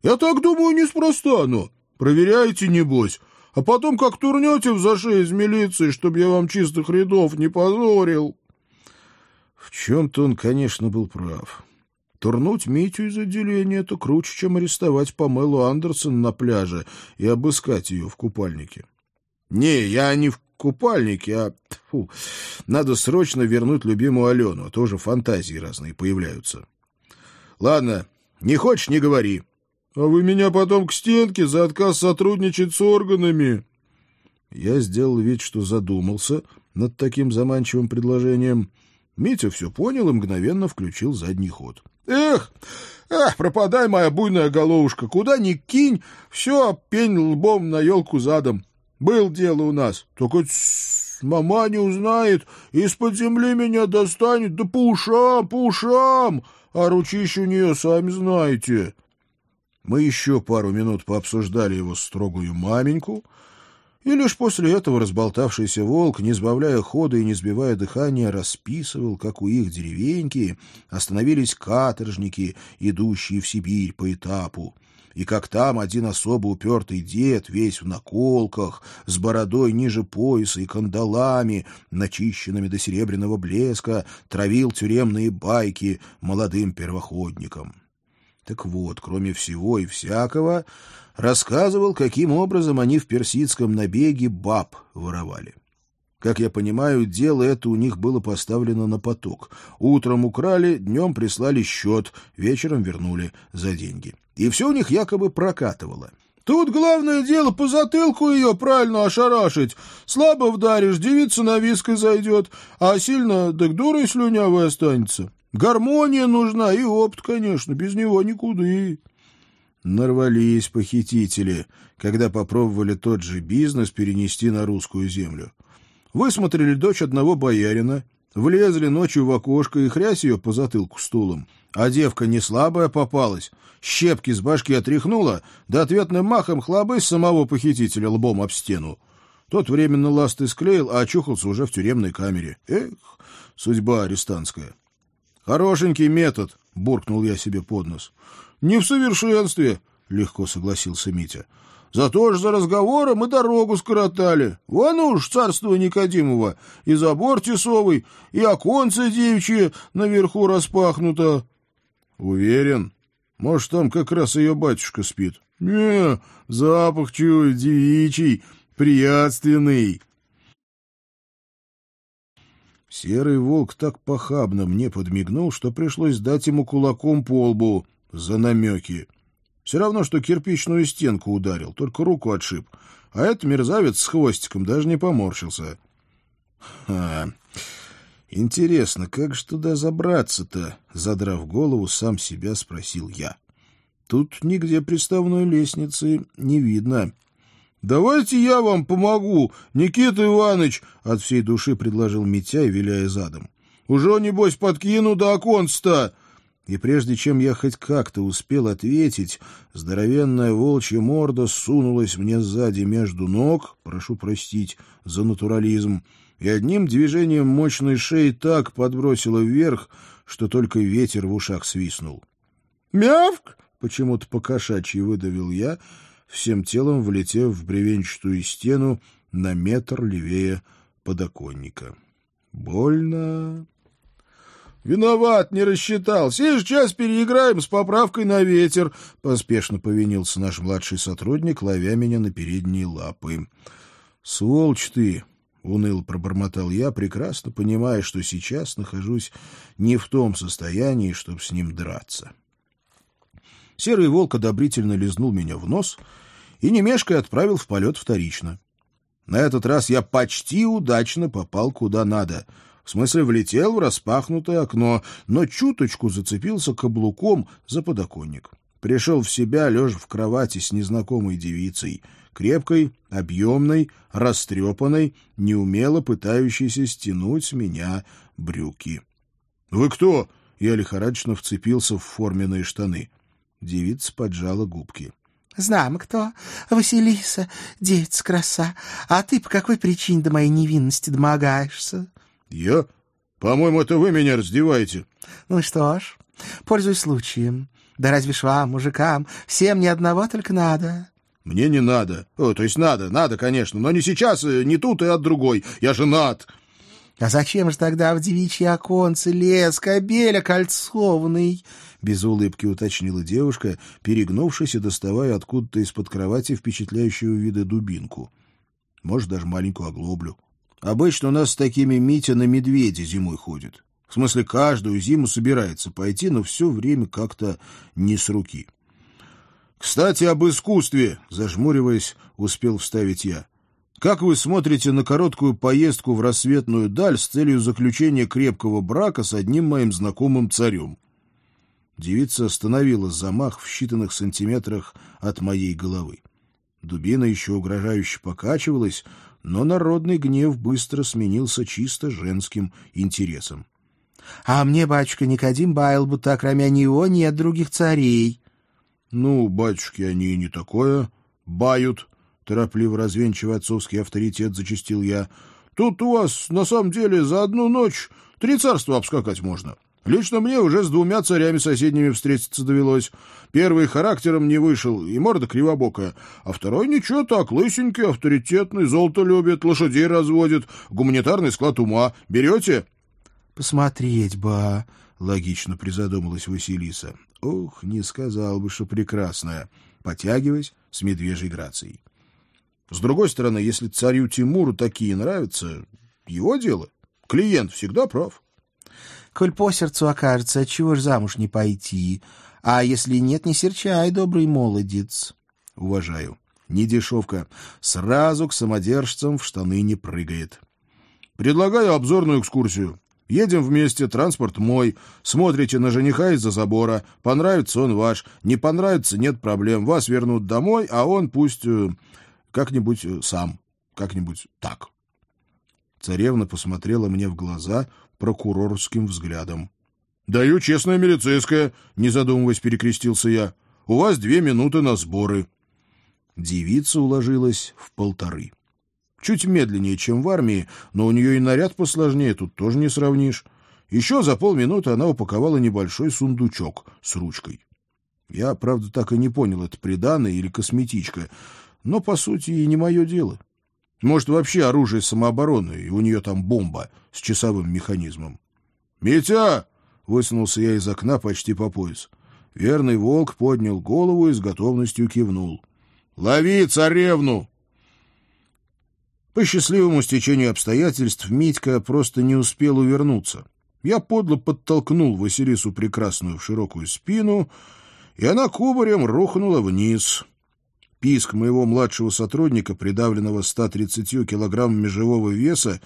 Я так думаю, неспроста, но проверяйте, небось, а потом как турнете в заше из милиции, чтобы я вам чистых рядов не позорил. В чем-то он, конечно, был прав. Турнуть Митю из отделения — это круче, чем арестовать Памелу Андерсон на пляже и обыскать ее в купальнике. Не, я не в купальнике, а... Фу, надо срочно вернуть любимую Алену, а то уже фантазии разные появляются. Ладно, не хочешь — не говори. А вы меня потом к стенке за отказ сотрудничать с органами. Я сделал вид, что задумался над таким заманчивым предложением. Митя все понял и мгновенно включил задний ход. Эх, эх, пропадай, моя буйная головушка, куда ни кинь, все пень лбом на елку задом. Был дело у нас, только мама не узнает, из-под земли меня достанет, да по ушам, по ушам, а ручище у нее, сами знаете. Мы еще пару минут пообсуждали его строгую маменьку, и лишь после этого разболтавшийся волк, не сбавляя хода и не сбивая дыхания, расписывал, как у их деревеньки остановились каторжники, идущие в Сибирь по этапу, и как там один особо упертый дед, весь в наколках, с бородой ниже пояса и кандалами, начищенными до серебряного блеска, травил тюремные байки молодым первоходникам. Так вот, кроме всего и всякого, рассказывал, каким образом они в персидском набеге баб воровали. Как я понимаю, дело это у них было поставлено на поток. Утром украли, днем прислали счет, вечером вернули за деньги. И все у них якобы прокатывало. Тут главное дело по затылку ее правильно ошарашить. Слабо вдаришь, девица на виской зайдет, а сильно, так дурой слюнявой останется. Гармония нужна и опыт, конечно, без него никуда. Нарвались похитители, когда попробовали тот же бизнес перенести на русскую землю. Высмотрели дочь одного боярина, Влезли ночью в окошко и хрясь ее по затылку стулом. А девка не слабая попалась. Щепки с башки отряхнула, да ответным махом хлобысь самого похитителя лбом об стену. Тот временно ласты склеил, а очухался уже в тюремной камере. Эх, судьба арестантская. Хорошенький метод, буркнул я себе под нос. Не в совершенстве, легко согласился Митя. Зато ж за разговором мы дорогу скоротали. Вон уж царство Никодимова, и забор тесовый, и оконце девичье наверху распахнуто. Уверен? Может, там как раз ее батюшка спит? Не, запах чую, девичий, приятственный. Серый волк так похабно мне подмигнул, что пришлось дать ему кулаком по лбу за намеки. Все равно, что кирпичную стенку ударил, только руку отшиб. А этот мерзавец с хвостиком даже не поморщился. А, интересно, как же туда забраться-то? Задрав голову, сам себя спросил я. Тут нигде приставной лестницы не видно. «Давайте я вам помогу, Никита Иванович!» — от всей души предложил Митяй, виляя задом. «Уже, небось, подкину до оконца-то!» И прежде чем я хоть как-то успел ответить, здоровенная волчья морда сунулась мне сзади между ног, прошу простить за натурализм, и одним движением мощной шеи так подбросила вверх, что только ветер в ушах свистнул. «Мявк!» — почему-то покошачьи выдавил я, всем телом влетев в бревенчатую стену на метр левее подоконника. «Больно!» «Виноват, не рассчитал. Сейчас переиграем с поправкой на ветер», — поспешно повинился наш младший сотрудник, ловя меня на передние лапы. «Сволочь ты!» — уныл пробормотал я, прекрасно понимая, что сейчас нахожусь не в том состоянии, чтобы с ним драться. Серый волк одобрительно лизнул меня в нос и, не мешкая, отправил в полет вторично. На этот раз я почти удачно попал куда надо — в смысле, влетел в распахнутое окно, но чуточку зацепился каблуком за подоконник. Пришел в себя, лежа в кровати с незнакомой девицей, крепкой, объемной, растрепанной, неумело пытающейся стянуть с меня брюки. — Вы кто? — я лихорадочно вцепился в форменные штаны. Девица поджала губки. — Знам кто. Василиса, девица краса. А ты по какой причине до моей невинности домогаешься? «Я? По-моему, это вы меня раздеваете». «Ну что ж, пользуюсь случаем. Да разве ж вам, мужикам, всем ни одного только надо». «Мне не надо. О, то есть надо, надо, конечно, но не сейчас, э, не тут и от другой. Я женат». «А зачем же тогда в девичьи оконце лес, кобеля кольцованный?» Без улыбки уточнила девушка, перегнувшись и доставая откуда-то из-под кровати впечатляющего вида дубинку. Может, даже маленькую оглоблю. Обычно у нас с такими Митя на медведя зимой ходит. В смысле, каждую зиму собирается пойти, но все время как-то не с руки. «Кстати, об искусстве», — зажмуриваясь, успел вставить я. «Как вы смотрите на короткую поездку в рассветную даль с целью заключения крепкого брака с одним моим знакомым царем?» Девица остановила замах в считанных сантиметрах от моей головы. Дубина еще угрожающе покачивалась, но народный гнев быстро сменился чисто женским интересом. — А мне, батюшка Никодим, баял, будто кроме него нет других царей. — Ну, батюшки, они и не такое бают, — торопливо развенчивая отцовский авторитет, зачастил я. — Тут у вас, на самом деле, за одну ночь три царства обскакать можно. — Лично мне уже с двумя царями соседними встретиться довелось. Первый характером не вышел, и морда кривобокая, а второй ничего так, лысенький, авторитетный, золото любит, лошадей разводит, гуманитарный склад ума. Берете? — Посмотреть бы, — логично призадумалась Василиса. Ох, не сказал бы, что прекрасная, потягиваясь с медвежьей грацией. С другой стороны, если царю Тимуру такие нравятся, его дело. Клиент всегда прав. Коль по сердцу окажется, отчего ж замуж не пойти? А если нет, не серчай, добрый молодец. Уважаю. Не дешевка. Сразу к самодержцам в штаны не прыгает. Предлагаю обзорную экскурсию. Едем вместе, транспорт мой. Смотрите на жениха из-за забора. Понравится он ваш. Не понравится — нет проблем. Вас вернут домой, а он пусть э, как-нибудь э, сам. Как-нибудь так. Царевна посмотрела мне в глаза, прокурорским взглядом. — Даю честное милицейское, — не задумываясь перекрестился я. — У вас две минуты на сборы. Девица уложилась в полторы. Чуть медленнее, чем в армии, но у нее и наряд посложнее, тут тоже не сравнишь. Еще за полминуты она упаковала небольшой сундучок с ручкой. Я, правда, так и не понял, это приданное или косметичка, но, по сути, и не мое дело. Может, вообще оружие самообороны, и у нее там бомба с часовым механизмом. «Митя!» — высунулся я из окна почти по пояс. Верный волк поднял голову и с готовностью кивнул. «Лови царевну!» По счастливому стечению обстоятельств Митька просто не успел увернуться. Я подло подтолкнул Василису Прекрасную в широкую спину, и она кубарем рухнула вниз. Писк моего младшего сотрудника, придавленного 130 килограммами живого веса,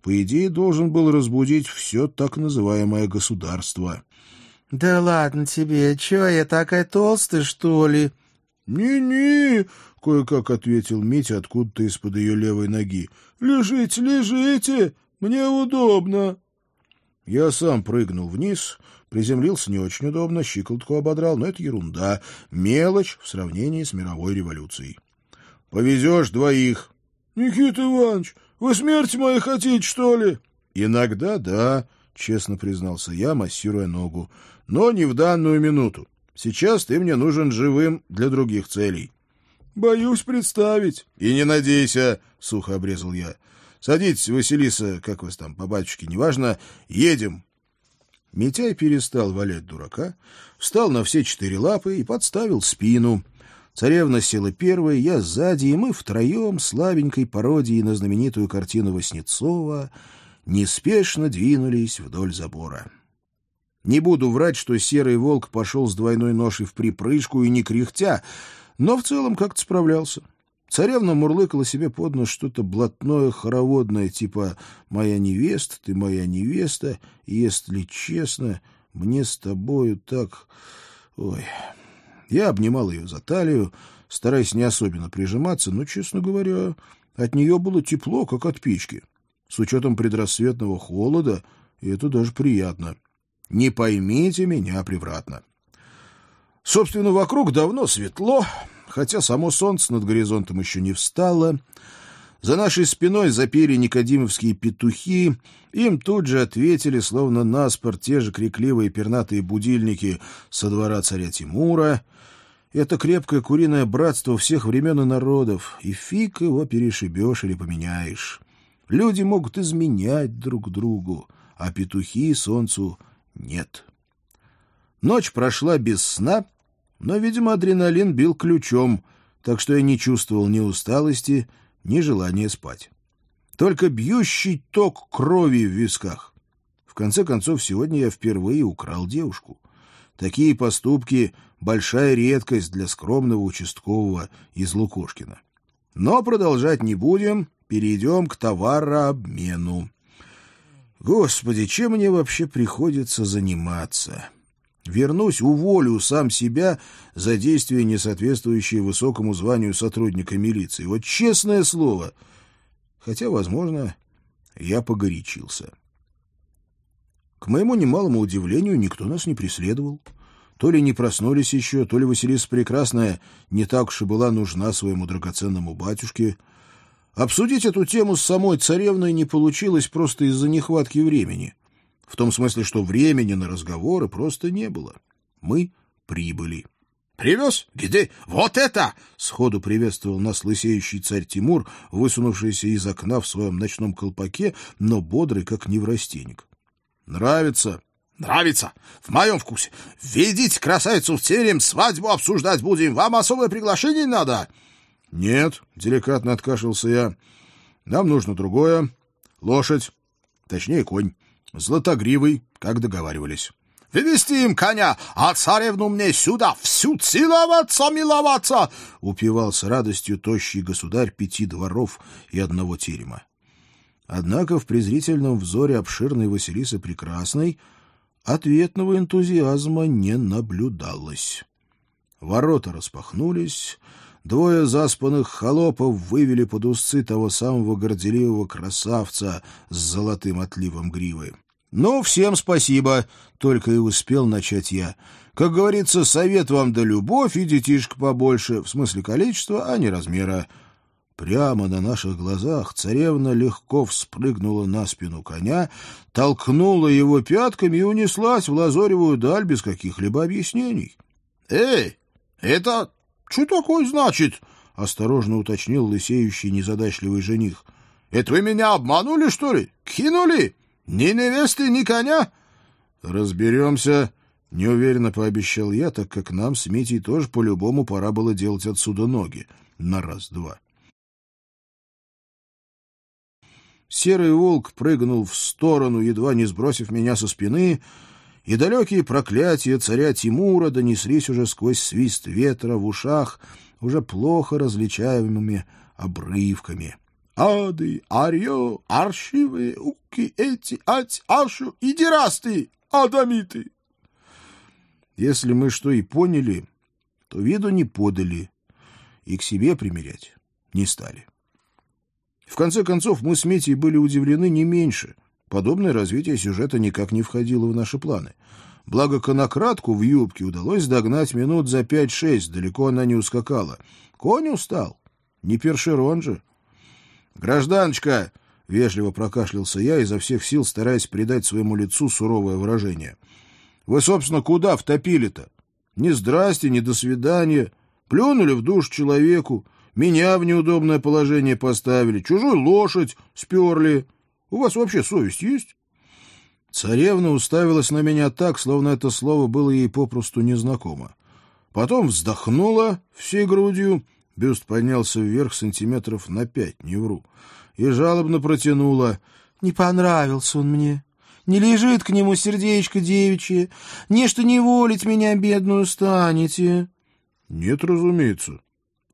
по идее, должен был разбудить все так называемое государство. — Да ладно тебе, чё, я такая толстая, что ли? «Не — кое-как ответил Митя откуда-то из-под ее левой ноги. — Лежите, лежите, мне удобно. Я сам прыгнул вниз, приземлился не очень удобно, щиколотку ободрал, но это ерунда, мелочь в сравнении с мировой революцией. — Повезешь двоих. — Никита Иванович, вы смерти моей хотите, что ли? — Иногда да, — честно признался я, массируя ногу, — но не в данную минуту. Сейчас ты мне нужен живым для других целей. — Боюсь представить. — И не надейся, — сухо обрезал я. Садитесь, Василиса, как вас там, по батюшке, неважно, едем. Митяй перестал валять дурака, встал на все четыре лапы и подставил спину. Царевна села первой, я сзади, и мы втроем, слабенькой пародией на знаменитую картину Васнецова, неспешно двинулись вдоль забора. Не буду врать, что серый волк пошел с двойной ношей в припрыжку и не кряхтя, но в целом как-то справлялся. Царевна мурлыкала себе под нос что-то блатное, хороводное, типа «Моя невеста, ты моя невеста, если честно, мне с тобою так...» Ой... Я обнимал ее за талию, стараясь не особенно прижиматься, но, честно говоря, от нее было тепло, как от печки. С учетом предрассветного холода, и это даже приятно. Не поймите меня превратно. Собственно, вокруг давно светло, хотя само солнце над горизонтом еще не встало. За нашей спиной запели никодимовские петухи, им тут же ответили, словно наспор, те же крикливые пернатые будильники со двора царя Тимура. Это крепкое куриное братство всех времен и народов, и фиг его перешибешь или поменяешь. Люди могут изменять друг другу, а петухи солнцу нет. Ночь прошла без сна, но, видимо, адреналин бил ключом, так что я не чувствовал ни усталости, ни желания спать. Только бьющий ток крови в висках. В конце концов, сегодня я впервые украл девушку. Такие поступки — большая редкость для скромного участкового из Лукошкина. Но продолжать не будем, перейдем к товарообмену. Господи, чем мне вообще приходится заниматься?» Вернусь, уволю сам себя за действия, не соответствующие высокому званию сотрудника милиции. Вот честное слово. Хотя, возможно, я погорячился. К моему немалому удивлению, никто нас не преследовал. То ли не проснулись еще, то ли Василиса Прекрасная не так уж и была нужна своему драгоценному батюшке. Обсудить эту тему с самой царевной не получилось просто из-за нехватки времени. В том смысле, что времени на разговоры просто не было. Мы прибыли. «Привез? Где? Вот это!» — сходу приветствовал нас лысеющий царь Тимур, высунувшийся из окна в своем ночном колпаке, но бодрый, как неврастенник. «Нравится?» «Нравится. В моем вкусе. Ведите красавицу в терем, свадьбу обсуждать будем. Вам особое приглашение надо?» «Нет», — деликатно откашлялся я. «Нам нужно другое. Лошадь. Точнее, конь. Златогривый, как договаривались. — Вывести им коня, а царевну мне сюда, всю целоваться, миловаться! — упивал с радостью тощий государь пяти дворов и одного терема. Однако в презрительном взоре обширной Василисы Прекрасной ответного энтузиазма не наблюдалось. Ворота распахнулись, двое заспанных холопов вывели под узцы того самого горделивого красавца с золотым отливом гривы. «Ну, всем спасибо», — только и успел начать я. «Как говорится, совет вам да любовь и детишек побольше, в смысле количества, а не размера». Прямо на наших глазах царевна легко вспрыгнула на спину коня, толкнула его пятками и унеслась в лазоревую даль без каких-либо объяснений. «Эй, это что такое значит?» — осторожно уточнил лысеющий незадачливый жених. «Это вы меня обманули, что ли? Кинули? Ни невесты, ни коня?» «Разберемся», — неуверенно пообещал я, так как нам с Митей тоже по-любому пора было делать отсюда ноги. На раз-два. Серый волк прыгнул в сторону, едва не сбросив меня со спины, и далекие проклятия царя Тимура донеслись уже сквозь свист ветра в ушах, уже плохо различаемыми обрывками. «Ады, арьё, аршивы, уки, эти, ать, ашу, идирасты, адамиты!» Если мы что и поняли, то виду не подали и к себе примерять не стали. В конце концов, мы с Митей были удивлены не меньше. Подобное развитие сюжета никак не входило в наши планы. Благо, конократку в юбке удалось догнать минут за пять-шесть, далеко она не ускакала. Конь устал. Не першерон же. «Гражданочка!» — вежливо прокашлялся я, изо всех сил стараясь придать своему лицу суровое выражение. «Вы, собственно, куда втопили-то? Ни здрасте, ни до свидания. Плюнули в душ человеку, меня в неудобное положение поставили, чужую лошадь сперли. У вас вообще совесть есть? Царевна уставилась на меня так, словно это слово было ей попросту незнакомо. Потом вздохнула всей грудью, бюст поднялся вверх сантиметров на пять, не вру, и жалобно протянула. — Не понравился он мне. Не лежит к нему сердечко девичье. Нечто не волить меня, бедную, станете. — Нет, разумеется.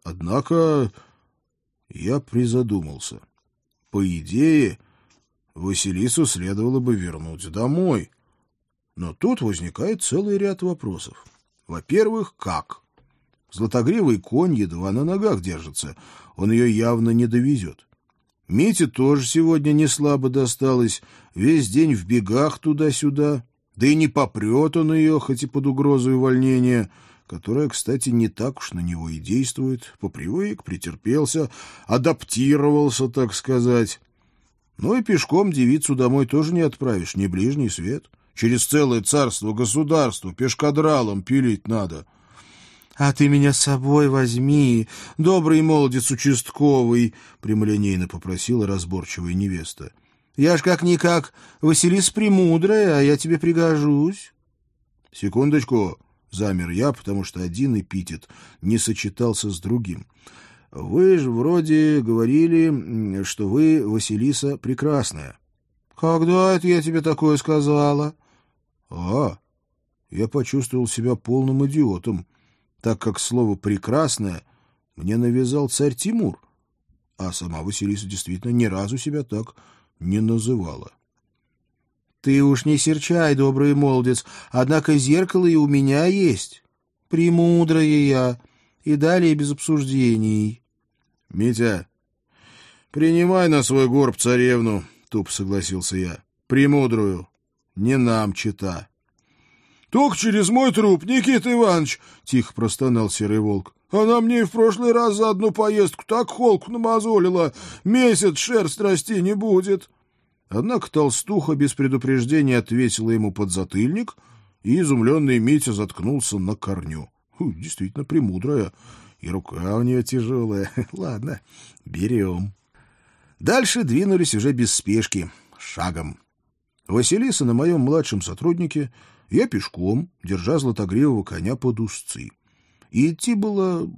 Однако я призадумался. По идее, Василису следовало бы вернуть домой. Но тут возникает целый ряд вопросов. Во-первых, как? Златогривый конь едва на ногах держится, он ее явно не довезет. Мите тоже сегодня не слабо досталось, весь день в бегах туда-сюда, да и не попрет он ее, хоть и под угрозой увольнения — которая, кстати, не так уж на него и действует, попривык, претерпелся, адаптировался, так сказать. Ну и пешком девицу домой тоже не отправишь, не ближний свет. Через целое царство, государство, пешкадралом пилить надо. — А ты меня с собой возьми, добрый молодец участковый, — прямолинейно попросила разборчивая невеста. — Я ж как-никак Василис Премудрая, а я тебе пригожусь. — Секундочку, Замер я, потому что один эпитет не сочетался с другим. Вы же вроде говорили, что вы, Василиса, прекрасная. Когда это я тебе такое сказала? А, я почувствовал себя полным идиотом, так как слово «прекрасная» мне навязал царь Тимур, а сама Василиса действительно ни разу себя так не называла. Ты уж не серчай, добрый молодец, однако зеркало и у меня есть. Премудрая я, и далее без обсуждений. — Митя, принимай на свой горб царевну, — туп согласился я. — Премудрую. Не нам чита. — Только через мой труп, Никита Иванович, — тихо простонал серый волк. Она мне и в прошлый раз за одну поездку так холку намазолила. Месяц шерсть расти не будет. Однако толстуха без предупреждения отвесила ему подзатыльник, и изумленный Митя заткнулся на корню. Действительно премудрая, и рука у нее тяжелая. Ладно, берем. Дальше двинулись уже без спешки, шагом. Василиса на моем младшем сотруднике, я пешком, держа златогривого коня под узцы. И идти было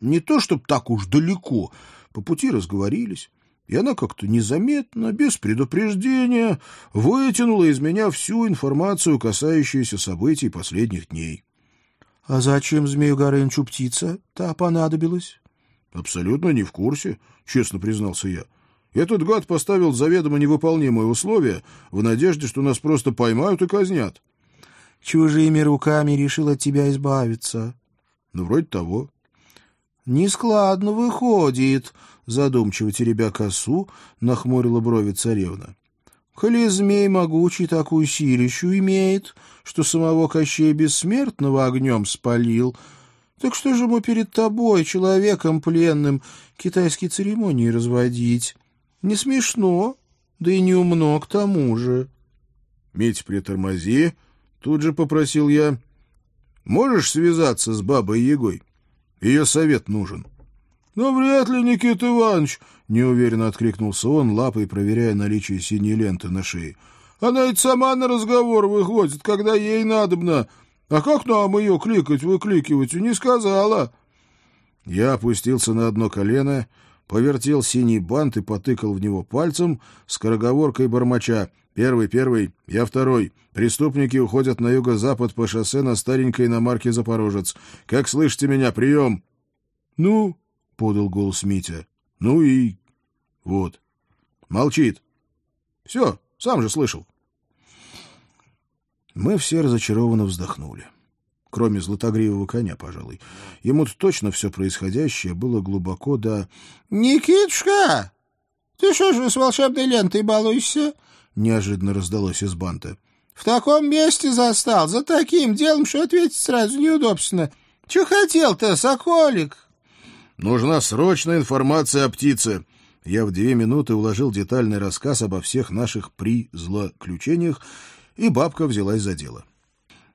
не то, чтобы так уж далеко, по пути разговорились и она как-то незаметно, без предупреждения, вытянула из меня всю информацию, касающуюся событий последних дней. — А зачем Змею Горынчу птица та понадобилась? — Абсолютно не в курсе, — честно признался я. Этот гад поставил заведомо невыполнимые условия в надежде, что нас просто поймают и казнят. — Чужими руками решил от тебя избавиться. — Ну, вроде того. — Нескладно выходит, задумчиво теребя косу, нахмурила брови царевна. Коли змей могучий такую силищу имеет, что самого Кощея Бессмертного огнем спалил, так что же ему перед тобой, человеком пленным, китайские церемонии разводить? Не смешно, да и не умно к тому же. — Мить, притормози, — тут же попросил я. — Можешь связаться с бабой Егой? Ее совет нужен. — Да вряд ли, Никита Иванович, — неуверенно откликнулся он, лапой проверяя наличие синей ленты на шее. — Она ведь сама на разговор выходит, когда ей надобно. А как нам ее кликать, выкликивать, не сказала. Я опустился на одно колено повертел синий бант и потыкал в него пальцем, скороговоркой бормоча. «Первый, первый, я второй. Преступники уходят на юго-запад по шоссе на старенькой иномарке «Запорожец». Как слышите меня? Прием!» «Ну?» — подал голос Митя. «Ну и...» «Вот». «Молчит». «Все, сам же слышал». Мы все разочарованно вздохнули. — кроме златогривого коня, пожалуй. Ему-то точно все происходящее было глубоко до... — Никитушка, ты что же с волшебной лентой балуешься? — неожиданно раздалось из банта. — В таком месте застал, за таким делом, что ответить сразу неудобственно. Че хотел-то, соколик? — Нужна срочная информация о птице. Я в две минуты уложил детальный рассказ обо всех наших призлоключениях, и бабка взялась за дело.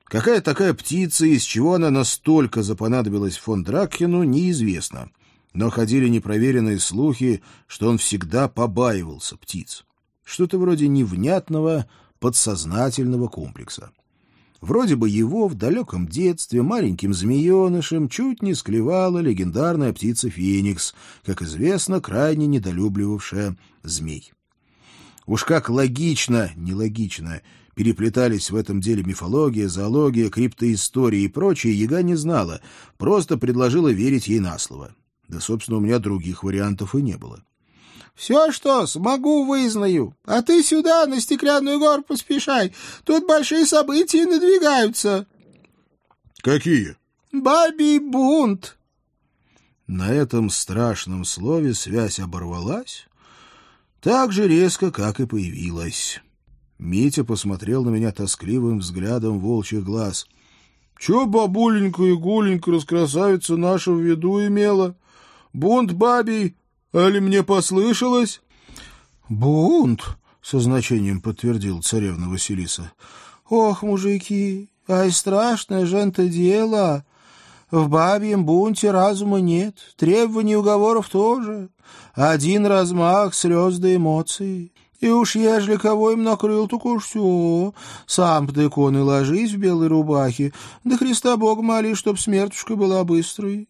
Какая такая птица и из чего она настолько запонадобилась фон Дракхену, неизвестно. Но ходили непроверенные слухи, что он всегда побаивался птиц. Что-то вроде невнятного подсознательного комплекса. Вроде бы его в далеком детстве маленьким змеенышем чуть не склевала легендарная птица Феникс, как известно, крайне недолюбливавшая змей. Уж как логично, нелогично, переплетались в этом деле мифология, зоология, криптоистория и прочее, Яга не знала, просто предложила верить ей на слово. Да, собственно, у меня других вариантов и не было. — Все, что смогу, вызнаю. А ты сюда, на Стеклянную гору, поспешай. Тут большие события надвигаются. — Какие? — Бабий бунт. На этом страшном слове связь оборвалась так же резко, как и появилась. Митя посмотрел на меня тоскливым взглядом волчьих глаз. — Че бабуленька и гуленька раскрасавица наша в виду имела? Бунт бабий, али мне послышалось? — Бунт, — со значением подтвердил царевна Василиса. — Ох, мужики, ай страшное же это дело! В бабьем бунте разума нет, требований уговоров тоже. Один размах слез да эмоций. И уж ежели кого им накрыл, так уж все. Сам под иконы ложись в белой рубахе, да Христа Бога моли, чтоб смертушка была быстрой.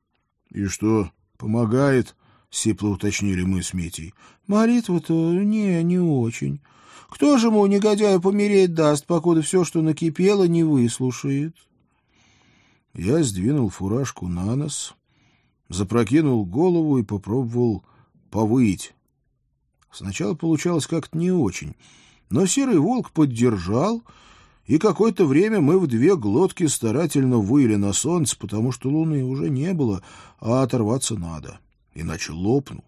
— И что, помогает? — сипло уточнили мы с Митей. — Молитва-то не, не очень. Кто же ему, негодяю, помереть даст, покуда все, что накипело, не выслушает? Я сдвинул фуражку на нос, запрокинул голову и попробовал повыть. Сначала получалось как-то не очень, но серый волк поддержал, и какое-то время мы в две глотки старательно выли на солнце, потому что луны уже не было, а оторваться надо, иначе лопну.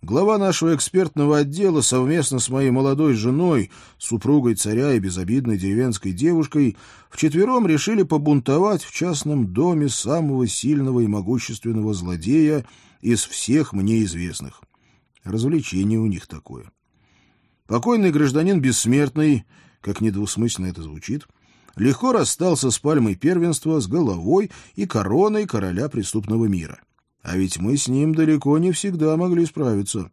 Глава нашего экспертного отдела совместно с моей молодой женой, супругой царя и безобидной деревенской девушкой, вчетвером решили побунтовать в частном доме самого сильного и могущественного злодея из всех мне известных — Развлечение у них такое. Покойный гражданин бессмертный, как недвусмысленно это звучит, легко расстался с пальмой первенства, с головой и короной короля преступного мира. А ведь мы с ним далеко не всегда могли справиться.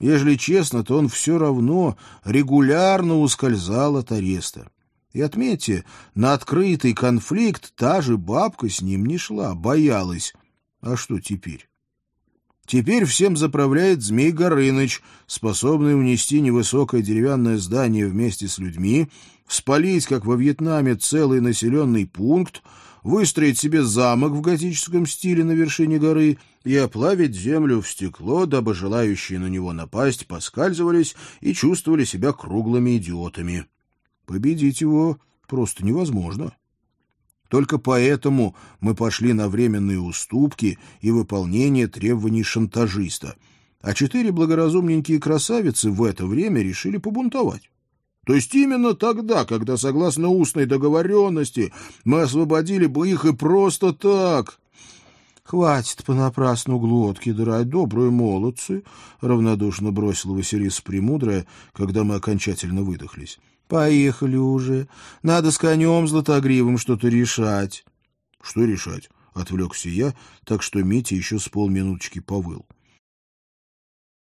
Ежели честно, то он все равно регулярно ускользал от ареста. И отметьте, на открытый конфликт та же бабка с ним не шла, боялась. А что теперь? Теперь всем заправляет Змей Горыныч, способный унести невысокое деревянное здание вместе с людьми, спалить, как во Вьетнаме, целый населенный пункт, выстроить себе замок в готическом стиле на вершине горы и оплавить землю в стекло, дабы желающие на него напасть поскальзывались и чувствовали себя круглыми идиотами. Победить его просто невозможно. Только поэтому мы пошли на временные уступки и выполнение требований шантажиста. а четыре благоразумненькие красавицы в это время решили побунтовать. То есть именно тогда, когда, согласно устной договоренности, мы освободили бы их и просто так. — Хватит понапрасну глотки драть, добрые молодцы, — равнодушно бросила Василиса Премудрая, когда мы окончательно выдохлись. — Поехали уже. Надо с конем златогривым что-то решать. — Что решать? — отвлекся я, так что Митя еще с полминуточки повыл.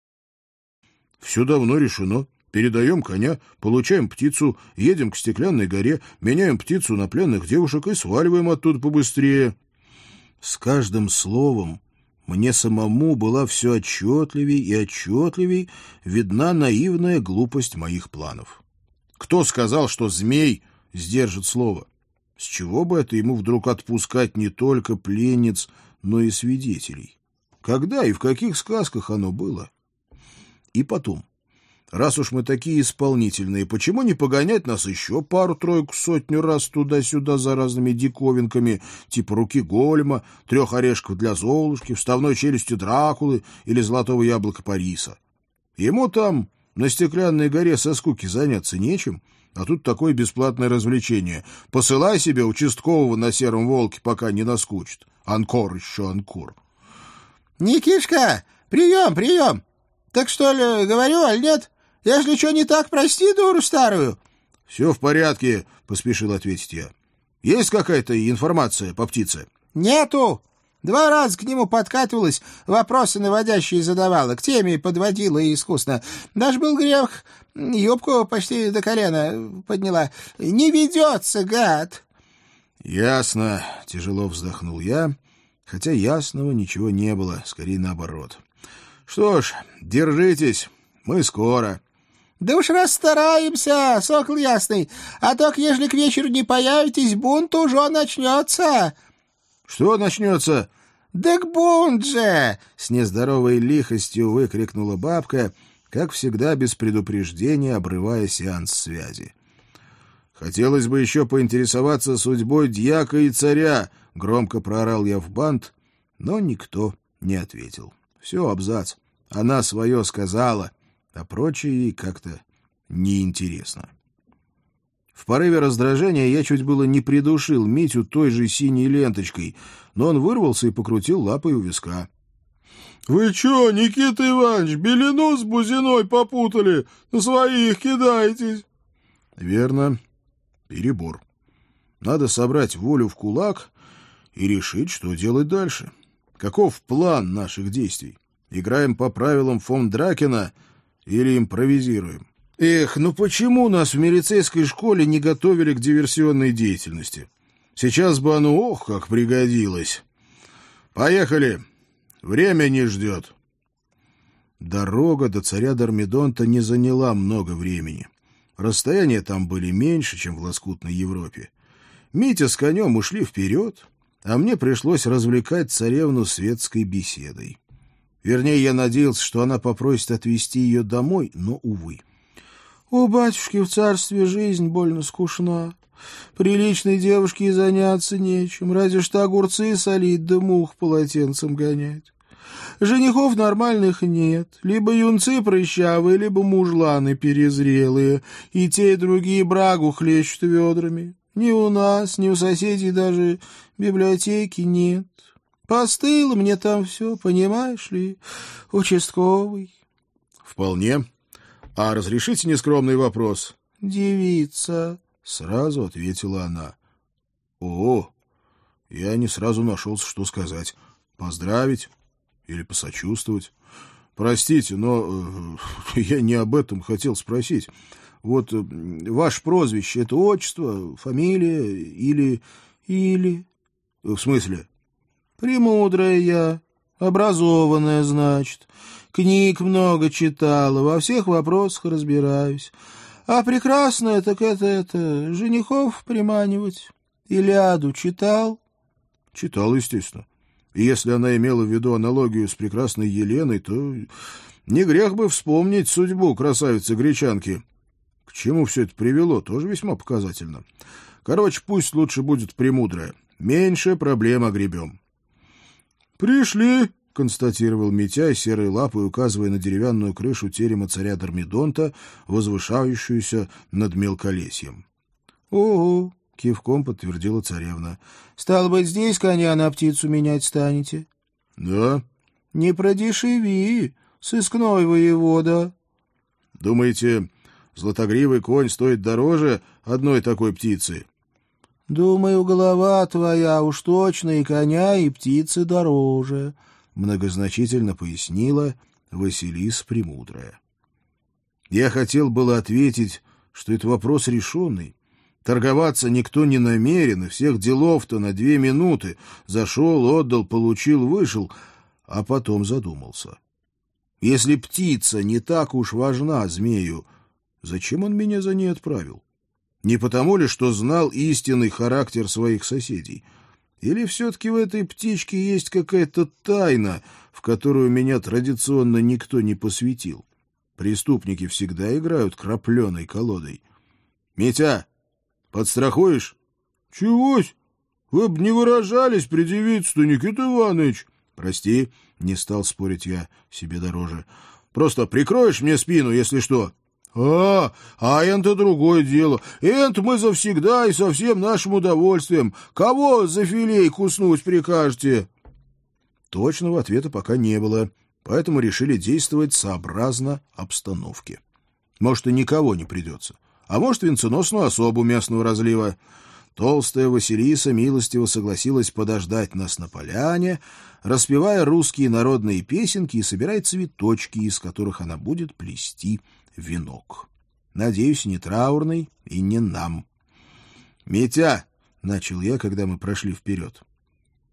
— Все давно решено. Передаем коня, получаем птицу, едем к стеклянной горе, меняем птицу на пленных девушек и сваливаем оттуда побыстрее. С каждым словом мне самому была все отчетливей и отчетливей видна наивная глупость моих планов. Кто сказал, что змей сдержит слово? С чего бы это ему вдруг отпускать не только пленниц, но и свидетелей? Когда и в каких сказках оно было? И потом, Раз уж мы такие исполнительные, почему не погонять нас еще пару-тройку сотню раз туда-сюда за разными диковинками, типа руки голема, трех орешков для Золушки, вставной челюсти Дракулы или золотого яблока Париса? Ему там на стеклянной горе со скуки заняться нечем, а тут такое бесплатное развлечение. Посылай себе участкового на сером волке, пока не наскучит. Анкор еще анкор. — Никишка, прием, прием! Так что ли, говорю, аль нет? — если что не так, прости дуру старую. — Все в порядке, — поспешил ответить я. — Есть какая-то информация по птице? — Нету. Два раза к нему подкатывалась, вопросы наводящие задавала, к теме подводила и искусно. Даже был грех, юбку почти до колена подняла. Не ведется, гад. — Ясно, — тяжело вздохнул я, хотя ясного ничего не было, скорее наоборот. — Что ж, держитесь, мы скоро. — да уж расстараемся, сокол ясный, а то, ежели к вечеру не появитесь, бунт уже начнется. — Что начнется? — Да к бунт же! — с нездоровой лихостью выкрикнула бабка, как всегда без предупреждения обрывая сеанс связи. «Хотелось бы еще поинтересоваться судьбой дьяка и царя», — громко проорал я в бант, но никто не ответил. «Все, абзац. Она свое сказала а прочее ей как-то неинтересно. В порыве раздражения я чуть было не придушил Митю той же синей ленточкой, но он вырвался и покрутил лапой у виска. — Вы чё, Никита Иванович, белину с бузиной попутали? На своих кидаетесь? — Верно. Перебор. Надо собрать волю в кулак и решить, что делать дальше. Каков план наших действий? Играем по правилам фон Дракена — или импровизируем. Эх, ну почему нас в милицейской школе не готовили к диверсионной деятельности? Сейчас бы оно, ох, как пригодилось. Поехали. Время не ждет. Дорога до царя Дормидонта не заняла много времени. Расстояния там были меньше, чем в лоскутной Европе. Митя с конем ушли вперед, а мне пришлось развлекать царевну светской беседой. Вернее, я надеялся, что она попросит отвезти ее домой, но, увы. — У батюшки в царстве жизнь больно скучна. Приличной девушке и заняться нечем, разве что огурцы солить да мух полотенцем гонять. Женихов нормальных нет, либо юнцы прыщавые, либо мужланы перезрелые, и те, и другие брагу хлещут ведрами. Ни у нас, ни у соседей даже библиотеки нет. Постыло мне там все, понимаешь ли, участковый. — Вполне. А разрешите нескромный вопрос? — Девица, — сразу ответила она. — О, я не сразу нашелся, что сказать. Поздравить или посочувствовать? Простите, но э, я не об этом хотел спросить. Вот э, ваше прозвище — это отчество, фамилия или... или... В смысле? Премудрая я, образованная, значит. Книг много читала, во всех вопросах разбираюсь. А прекрасная так это, это, женихов приманивать. Илиаду читал? Читал, естественно. И если она имела в виду аналогию с прекрасной Еленой, то не грех бы вспомнить судьбу красавицы-гречанки. К чему все это привело, тоже весьма показательно. Короче, пусть лучше будет премудрая. Меньше проблем огребем. «Пришли!» констатировал Митяй серой лапой, указывая на деревянную крышу терема царя Дормидонта, возвышающуюся над мелколесьем. — Ого! — кивком подтвердила царевна. — Стало быть, здесь коня на птицу менять станете? — Да. — Не продешеви, сыскной воевода. — Думаете, златогривый конь стоит дороже одной такой птицы? — Думаю, голова твоя уж точно и коня, и птицы дороже, — многозначительно пояснила Василиса Премудрая. Я хотел было ответить, что это вопрос решенный, Торговаться никто не намерен, и всех делов-то на две минуты. Зашел, отдал, получил, вышел, а потом задумался. Если птица не так уж важна змею, зачем он меня за ней отправил? Не потому ли, что знал истинный характер своих соседей? Или все-таки в этой птичке есть какая-то тайна, в которую меня традиционно никто не посвятил? Преступники всегда играют крапленой колодой. «Митя, Подстрахуешь? — Чегось? Вы б не выражались при девице-то, Никита Иванович. — Прости, не стал спорить я себе дороже. Просто прикроешь мне спину, если что. — А, а это другое дело. Это мы завсегда и со всем нашим удовольствием. Кого за филей куснуть прикажете? Точного ответа пока не было, поэтому решили действовать сообразно обстановке. Может, и никого не придется а может, венценосную особу местного разлива. Толстая Василиса милостиво согласилась подождать нас на поляне, распевая русские народные песенки и собирая цветочки, из которых она будет плести венок. Надеюсь, не траурный и не нам. «Митя!» — начал я, когда мы прошли вперед.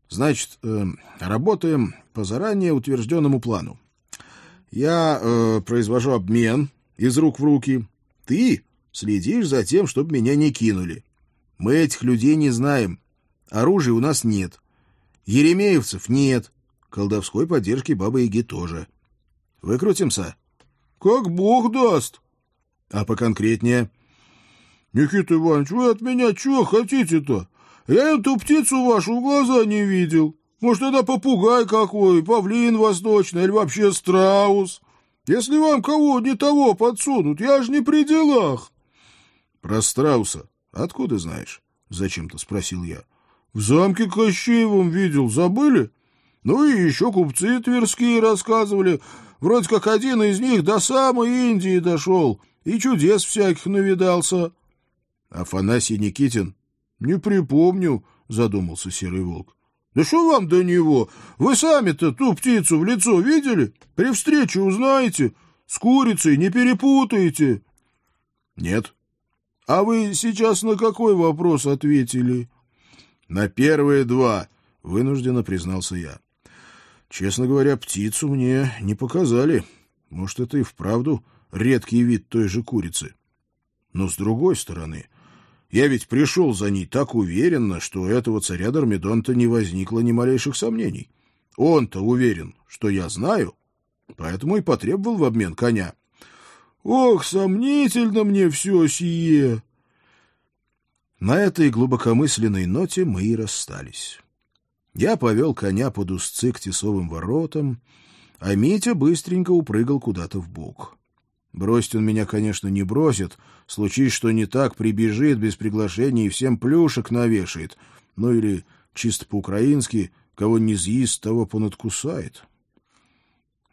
«Значит, э, работаем по заранее утвержденному плану. Я э, произвожу обмен из рук в руки. Ты Следишь за тем, чтобы меня не кинули. Мы этих людей не знаем. Оружия у нас нет. Еремеевцев нет. Колдовской поддержки Бабы-Яги тоже. Выкрутимся? Как бог даст. А поконкретнее? Никита Иванович, вы от меня чего хотите-то? Я эту птицу вашу в глаза не видел. Может, это попугай какой, павлин восточный или вообще страус. Если вам кого не того подсунут, я ж не при делах. Про страуса откуда знаешь? Зачем-то спросил я. В замке Кощеевом видел, забыли? Ну и еще купцы тверские рассказывали. Вроде как один из них до самой Индии дошел и чудес всяких навидался. Афанасий Никитин? Не припомню, задумался Серый Волк. Да что вам до него? Вы сами-то ту птицу в лицо видели? При встрече узнаете. С курицей не перепутаете. Нет, — А вы сейчас на какой вопрос ответили? — На первые два, — вынужденно признался я. Честно говоря, птицу мне не показали. Может, это и вправду редкий вид той же курицы. Но с другой стороны, я ведь пришел за ней так уверенно, что у этого царя Дормидонта не возникло ни малейших сомнений. Он-то уверен, что я знаю, поэтому и потребовал в обмен коня. Ох, сомнительно мне все сие!» На этой глубокомысленной ноте мы и расстались. Я повел коня под узцы к тесовым воротам, а Митя быстренько упрыгал куда-то в бок. Бросить он меня, конечно, не бросит, случись, что не так, прибежит без приглашения и всем плюшек навешает, ну или, чисто по-украински, кого не съест, того понадкусает.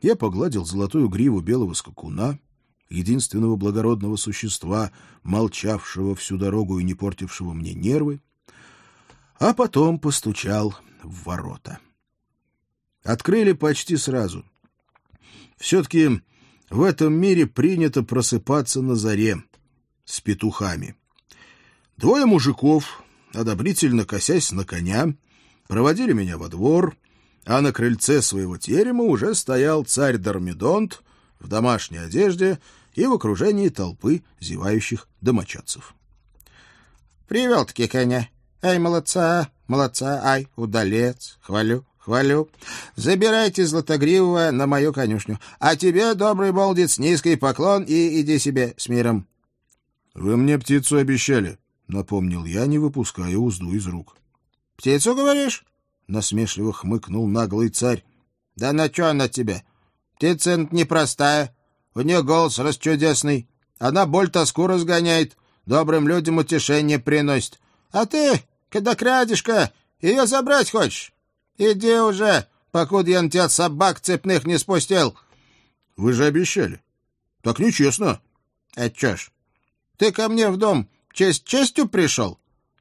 Я погладил золотую гриву белого скакуна — единственного благородного существа, молчавшего всю дорогу и не портившего мне нервы, а потом постучал в ворота. Открыли почти сразу. Все-таки в этом мире принято просыпаться на заре с петухами. Двое мужиков, одобрительно косясь на коня, проводили меня во двор, а на крыльце своего терема уже стоял царь Дормидонт в домашней одежде и в окружении толпы зевающих домочадцев. — Привел-таки коня. Ай, молодца, молодца, ай, удалец, хвалю, хвалю. Забирайте Златогривого на мою конюшню. А тебе, добрый молодец, низкий поклон и иди себе с миром. — Вы мне птицу обещали, — напомнил я, не выпуская узду из рук. — Птицу, говоришь? — насмешливо хмыкнул наглый царь. Да на что она тебе? Птица непростая. У нее голос расчудесный. Она боль тоску разгоняет, добрым людям утешение приносит. А ты, когда крядишка, ее забрать хочешь? Иди уже, покуда я на тебя собак цепных не спустил. Вы же обещали. Так нечестно. А чё ж? Ты ко мне в дом честь честью пришел,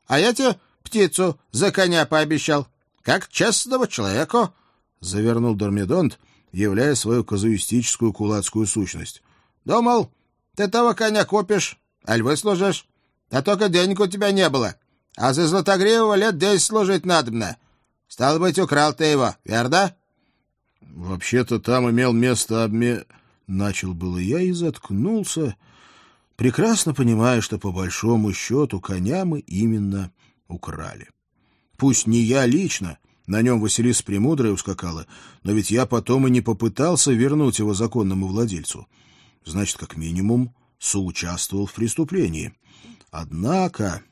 а я тебе птицу за коня пообещал, как честного человеку. Завернул Дормидонт, являя свою казуистическую кулацкую сущность. Думал, ты того коня купишь, аль выслужишь, а только денег у тебя не было, а за Златогривого лет десять служить надобно. Стало быть, украл ты его, верно? Вообще-то там имел место обме... Начал было я и заткнулся, прекрасно понимая, что по большому счету коня мы именно украли. Пусть не я лично, на нем Василиса Премудрая ускакала, но ведь я потом и не попытался вернуть его законному владельцу. Значит, как минимум, соучаствовал в преступлении. Однако...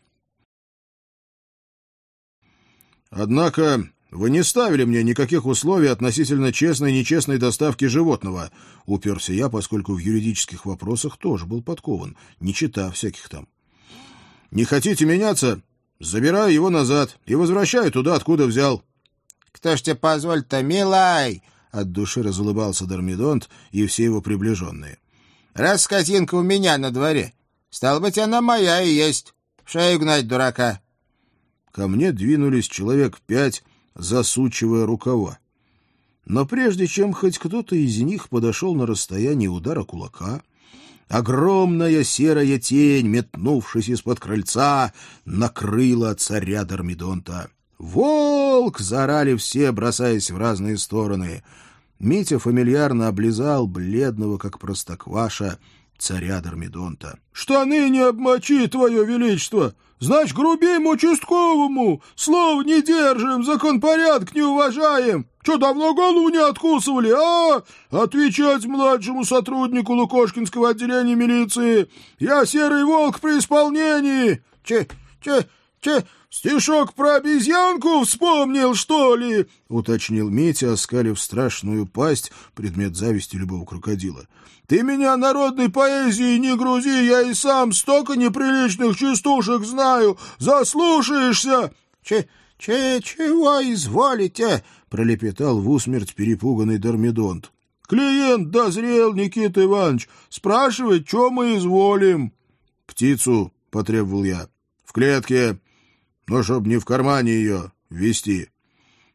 Однако вы не ставили мне никаких условий относительно честной и нечестной доставки животного, уперся я, поскольку в юридических вопросах тоже был подкован, не читав всяких там. Не хотите меняться? Забираю его назад и возвращаю туда, откуда взял. Кто ж тебе позволит-то, милай? От души разулыбался Дормидонт и все его приближенные. Раз скотинка у меня на дворе, стало быть, она моя и есть. Шею гнать, дурака. Ко мне двинулись человек пять, засучивая рукава. Но прежде чем хоть кто-то из них подошел на расстояние удара кулака, огромная серая тень, метнувшись из-под крыльца, накрыла царя Дормидонта. «Волк!» — заорали все, бросаясь в разные стороны. Митя фамильярно облизал бледного, как простокваша, царя Дормидонта. — Штаны не обмочи, твое величество! Значит, грубим участковому! Слов не держим, закон порядок не уважаем! Че, давно голову не откусывали, а? Отвечать младшему сотруднику Лукошкинского отделения милиции! Я серый волк при исполнении! Че, че, че... «Стишок про обезьянку вспомнил, что ли?» — уточнил Митя, оскалив страшную пасть, предмет зависти любого крокодила. Ты меня народной поэзией не грузи, я и сам столько неприличных частушек знаю. Заслушаешься!» «Че... че... чего изволите?» — пролепетал в усмерть перепуганный Дормидонт. «Клиент дозрел, Никита Иванович. Спрашивает, что мы изволим?» «Птицу», — потребовал я. «В клетке. Но чтоб не в кармане ее ввести».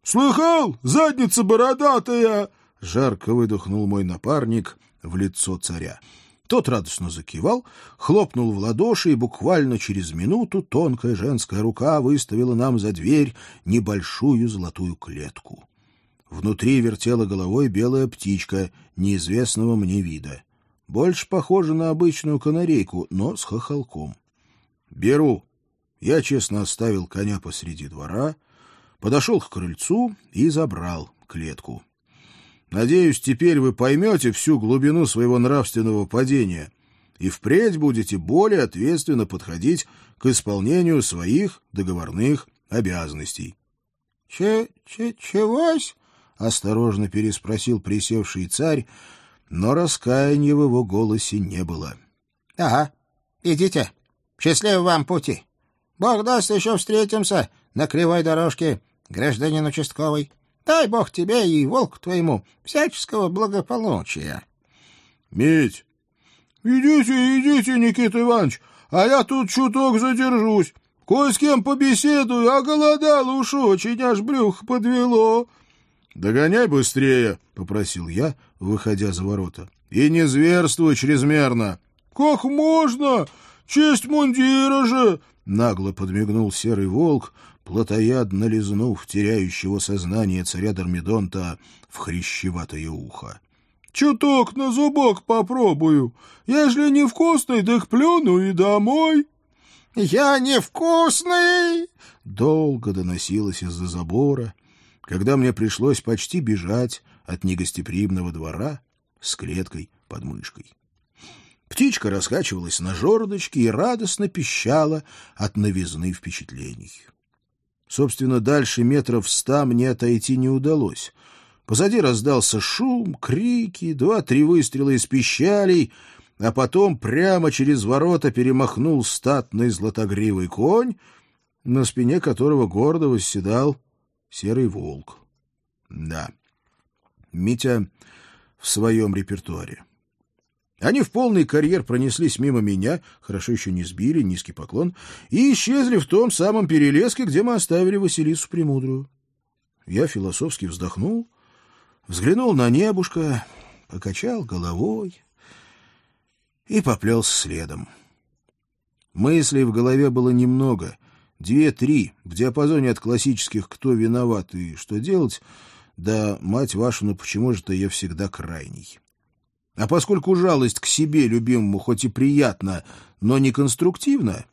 «Слыхал? Задница бородатая!» — жарко выдохнул мой напарник — в лицо царя. Тот радостно закивал, хлопнул в ладоши, и буквально через минуту тонкая женская рука выставила нам за дверь небольшую золотую клетку. Внутри вертела головой белая птичка неизвестного мне вида. Больше похожа на обычную канарейку, но с хохолком. «Беру». Я честно оставил коня посреди двора, подошел к крыльцу и забрал клетку. Надеюсь, теперь вы поймете всю глубину своего нравственного падения и впредь будете более ответственно подходить к исполнению своих договорных обязанностей. — Че, че, чегось? — осторожно переспросил присевший царь, но раскаяния в его голосе не было. — Ага, идите. Счастливо вам пути. Бог даст, еще встретимся на кривой дорожке, гражданин участковый. Дай бог тебе и волк твоему всяческого благополучия. — Мить, идите, идите, Никита Иванович, а я тут чуток задержусь. Кое с кем побеседую, а голодал уж очень, аж брюх подвело. — Догоняй быстрее, — попросил я, выходя за ворота. — И не зверствуй чрезмерно. — Как можно? Честь мундира же! — нагло подмигнул серый волк, плотоядно лизнув теряющего сознание царя Дормидонта в хрящеватое ухо. — Чуток на зубок попробую. Ежели невкусный, так плюну и домой. — Я невкусный! — долго доносилось из-за забора, когда мне пришлось почти бежать от негостеприимного двора с клеткой под мышкой. Птичка раскачивалась на жердочке и радостно пищала от новизны впечатлений. Собственно, дальше метров ста мне отойти не удалось, Позади раздался шум, крики, два-три выстрела из пищалей, а потом прямо через ворота перемахнул статный златогривый конь, на спине которого гордо восседал серый волк. Да, Митя в своем репертуаре. Они в полный карьер пронеслись мимо меня, хорошо еще не сбили, низкий поклон, и исчезли в том самом перелеске, где мы оставили Василису Премудрую. Я философски вздохнул, взглянул на небушка, покачал головой и поплелся следом. Мыслей в голове было немного, две-три, в диапазоне от классических «кто виноват» и «что делать», да, мать вашу, ну почему же-то я всегда крайний? А поскольку жалость к себе любимому хоть и приятна, но не конструктивна,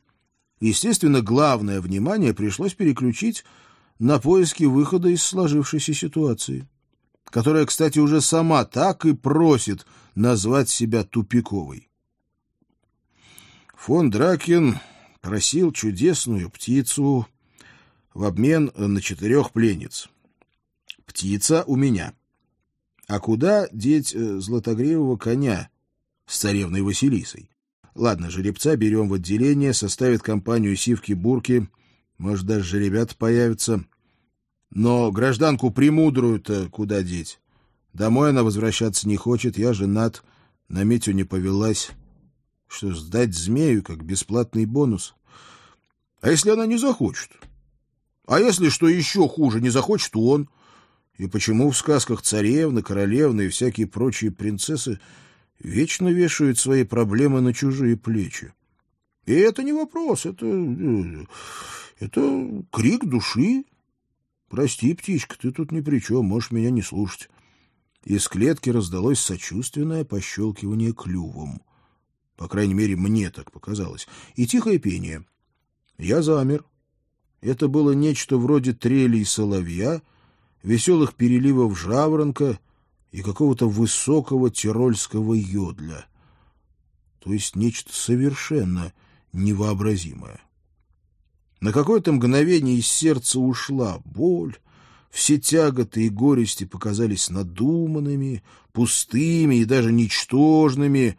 естественно, главное внимание пришлось переключить на поиски выхода из сложившейся ситуации, которая, кстати, уже сама так и просит назвать себя тупиковой. Фон Дракин просил чудесную птицу в обмен на четырех пленниц. Птица у меня. А куда деть э, златогривого коня с царевной Василисой? Ладно, жеребца берем в отделение, составит компанию сивки-бурки, может, даже жеребята появятся. Но гражданку Премудрую-то куда деть? Домой она возвращаться не хочет, я женат, на Митю не повелась. Что сдать змею как бесплатный бонус? А если она не захочет? А если, что еще хуже, не захочет он? И почему в сказках царевны, королевны и всякие прочие принцессы вечно вешают свои проблемы на чужие плечи? И это не вопрос, это... Э, это крик души. Прости, птичка, ты тут ни при чем, можешь меня не слушать. Из клетки раздалось сочувственное пощелкивание клювом. По крайней мере, мне так показалось. И тихое пение. Я замер. Это было нечто вроде трелей соловья — веселых переливов жаворонка и какого-то высокого тирольского йодля. То есть нечто совершенно невообразимое. На какое-то мгновение из сердца ушла боль, все тяготы и горести показались надуманными, пустыми и даже ничтожными,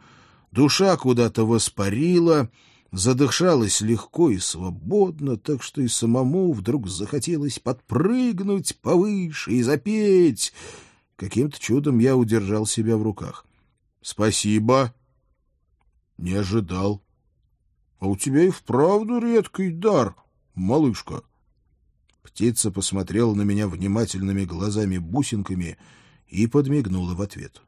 душа куда-то воспарила — задышалось легко и свободно, так что и самому вдруг захотелось подпрыгнуть повыше и запеть. Каким-то чудом я удержал себя в руках. — Спасибо. — Не ожидал. — А у тебя и вправду редкий дар, малышка. Птица посмотрела на меня внимательными глазами-бусинками и подмигнула в ответ.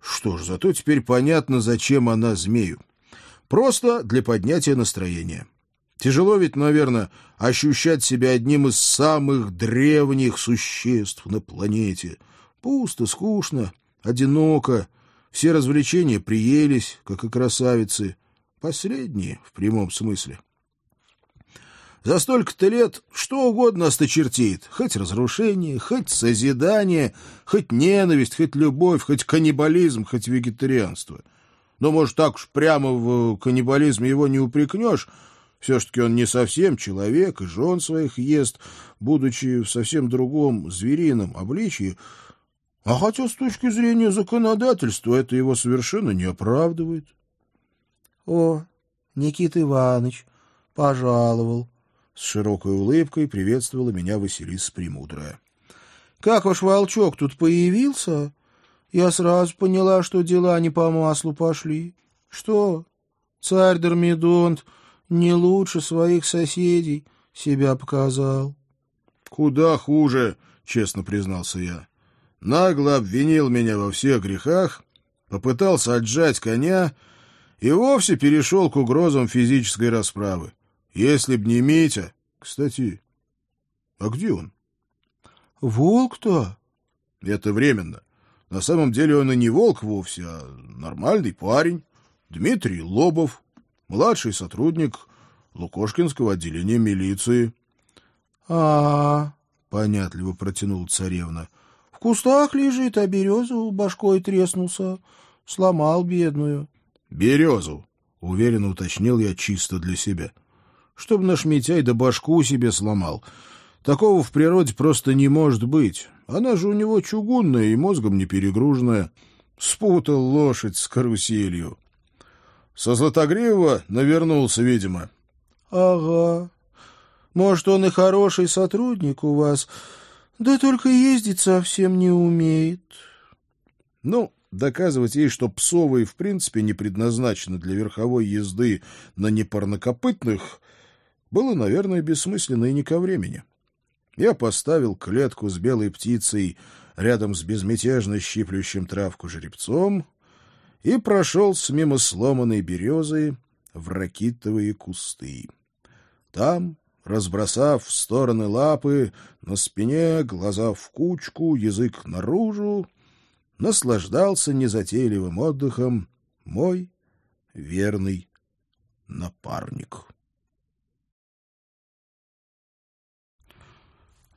Что ж, зато теперь понятно, зачем она змею. Просто для поднятия настроения. Тяжело ведь, наверное, ощущать себя одним из самых древних существ на планете. Пусто, скучно, одиноко. Все развлечения приелись, как и красавицы. Последние, в прямом смысле. За столько-то лет что угодно осточертеет. Хоть разрушение, хоть созидание, хоть ненависть, хоть любовь, хоть каннибализм, хоть вегетарианство — но, может, так уж прямо в каннибализме его не упрекнешь. Все-таки он не совсем человек, и жен своих ест, будучи в совсем другом зверином обличии. А хотя с точки зрения законодательства это его совершенно не оправдывает. — О, Никита Иванович, пожаловал. С широкой улыбкой приветствовала меня Василиса Премудрая. — Как ваш волчок тут появился? Я сразу поняла, что дела не по маслу пошли. Что, царь Дормидонт не лучше своих соседей себя показал? — Куда хуже, — честно признался я. Нагло обвинил меня во всех грехах, попытался отжать коня и вовсе перешел к угрозам физической расправы. Если б не Митя... Кстати, а где он? — Волк-то? — Это временно. На самом деле он и не волк вовсе, а нормальный парень. Дмитрий Лобов, младший сотрудник Лукошкинского отделения милиции. А — А-а-а, понятливо протянула царевна. — В кустах лежит, а березу башкой треснулся. Сломал бедную. — Березу, — уверенно уточнил я чисто для себя. — Чтоб наш Митяй да башку себе сломал. Такого в природе просто не может быть. Она же у него чугунная и мозгом не перегруженная. Спутал лошадь с каруселью. Со Златогривого навернулся, видимо. — Ага. Может, он и хороший сотрудник у вас, да только ездить совсем не умеет. Ну, доказывать ей, что псовые в принципе не предназначены для верховой езды на непарнокопытных, было, наверное, бессмысленно и не ко времени. Я поставил клетку с белой птицей рядом с безмятежно щиплющим травку жеребцом и прошелся мимо сломанной березы в ракитовые кусты. Там, разбросав в стороны лапы, на спине, глаза в кучку, язык наружу, наслаждался незатейливым отдыхом мой верный напарник.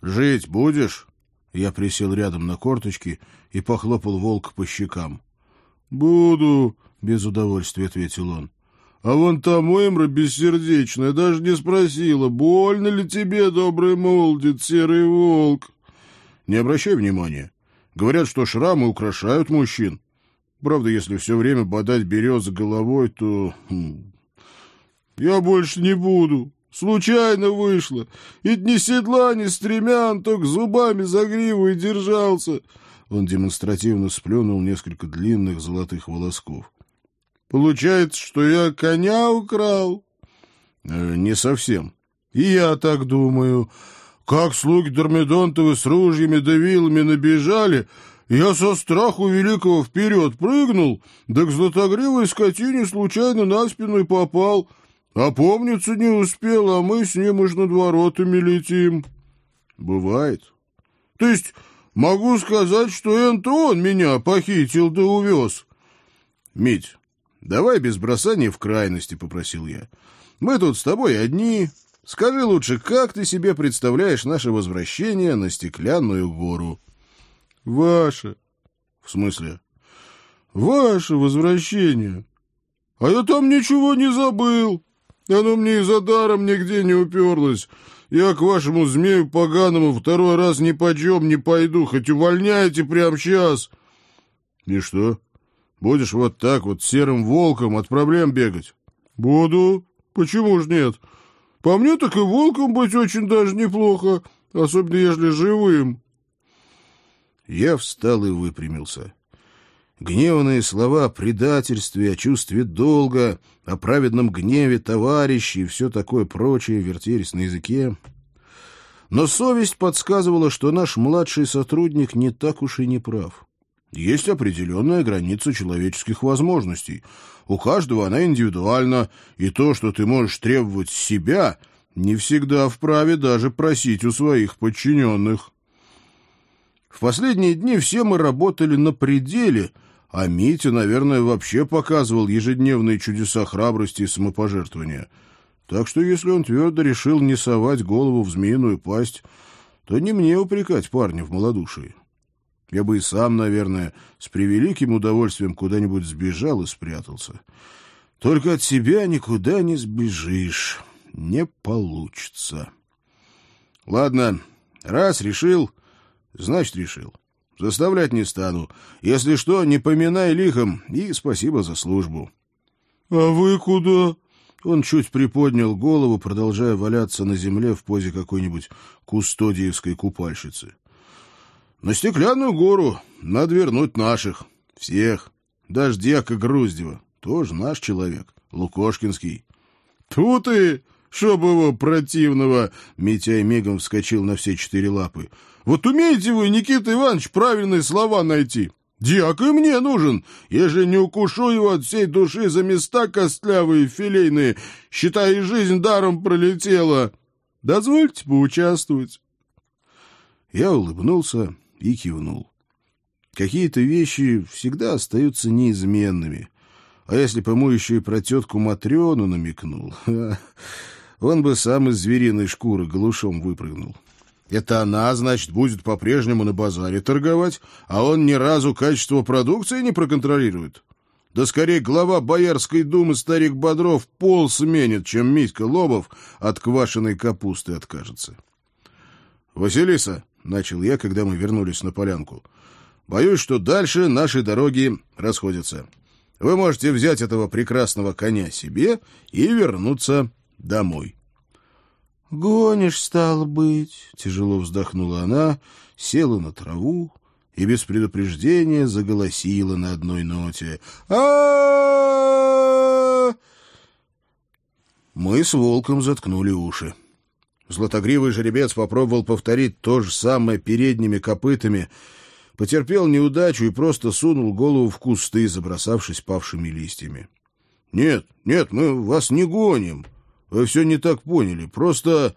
«Жить будешь?» Я присел рядом на корточки и похлопал волка по щекам. «Буду», — без удовольствия ответил он. «А вон там Эмра бессердечная даже не спросила, больно ли тебе, добрый молодец, серый волк?» «Не обращай внимания. Говорят, что шрамы украшают мужчин. Правда, если все время бодать березы головой, то... Хм, я больше не буду. Случайно вышло. И ни седла, ни стремян, только зубами за гриву и держался. Он демонстративно сплюнул несколько длинных золотых волосков. Получается, что я коня украл? Э, не совсем. И я так думаю. Как слуги Дормидонтовы с ружьями да вилами набежали, я со страху великого вперед прыгнул, да к златогривой скотине случайно на спину и попал. Помнится не успел, а мы с ним уж над воротами летим. Бывает. То есть могу сказать, что это он меня похитил да увез. Мить, давай без бросания в крайности, — попросил я. Мы тут с тобой одни, Скажи лучше, как ты себе представляешь наше возвращение на Стеклянную гору? — Ваше. — В смысле? — Ваше возвращение. А я там ничего не забыл. Оно мне и за даром нигде не уперлось. Я к вашему змею поганому второй раз ни почем не пойду, хоть увольняйте прямо сейчас. — И что? Будешь вот так вот серым волком от проблем бегать? — Буду. Почему ж нет? — по мне так и волком быть очень даже неплохо, особенно если живым. Я встал и выпрямился. Гневные слова о предательстве, о чувстве долга, о праведном гневе товарищей и все такое прочее вертелись на языке. Но совесть подсказывала, что наш младший сотрудник не так уж и не прав. Есть определенная граница человеческих возможностей. У каждого она индивидуальна, и то, что ты можешь требовать себя, не всегда вправе даже просить у своих подчиненных. В последние дни все мы работали на пределе, а Митя, наверное, вообще показывал ежедневные чудеса храбрости и самопожертвования. Так что если он твердо решил не совать голову в змеиную пасть, то не мне упрекать парня в малодушии. Я бы и сам, наверное, с превеликим удовольствием куда-нибудь сбежал и спрятался. Только от себя никуда не сбежишь. Не получится. Ладно, раз решил, значит решил. Заставлять не стану. Если что, не поминай лихом, и спасибо за службу. — А вы куда? Он чуть приподнял голову, продолжая валяться на земле в позе какой-нибудь кустодиевской купальщицы. На Стеклянную гору надо вернуть наших. Всех. Даже дьяка Груздева. Тоже наш человек. Лукошкинский. Тут и... Чтоб его противного! Митяй мигом вскочил на все четыре лапы. Вот умеете вы, Никита Иванович, правильные слова найти? Дьяк и мне нужен. Ежели не укушу его от всей души за места костлявые, филейные, считай, жизнь даром пролетела. Дозвольте поучаствовать. Я улыбнулся и кивнул. Какие-то вещи всегда остаются неизменными. А если бы ему еще и про тетку Матрёну намекнул, он бы сам из звериной шкуры голышом выпрыгнул. Это она, значит, будет по-прежнему на базаре торговать, а он ни разу качество продукции не проконтролирует. Да скорее глава Боярской думы старик Бодров пол сменит, чем Митька Лобов от квашеной капусты откажется. — Василиса, — начал я, когда мы вернулись на полянку. «Боюсь, что дальше наши дороги расходятся. Вы можете взять этого прекрасного коня себе и вернуться домой». «Гонишь, стал быть», — тяжело вздохнула она, села на траву и без предупреждения заголосила на одной ноте. а Мы с волком заткнули уши. Златогривый жеребец попробовал повторить то же самое передними копытами, потерпел неудачу и просто сунул голову в кусты, забросавшись павшими листьями. — Нет, нет, мы вас не гоним. Вы все не так поняли. Просто...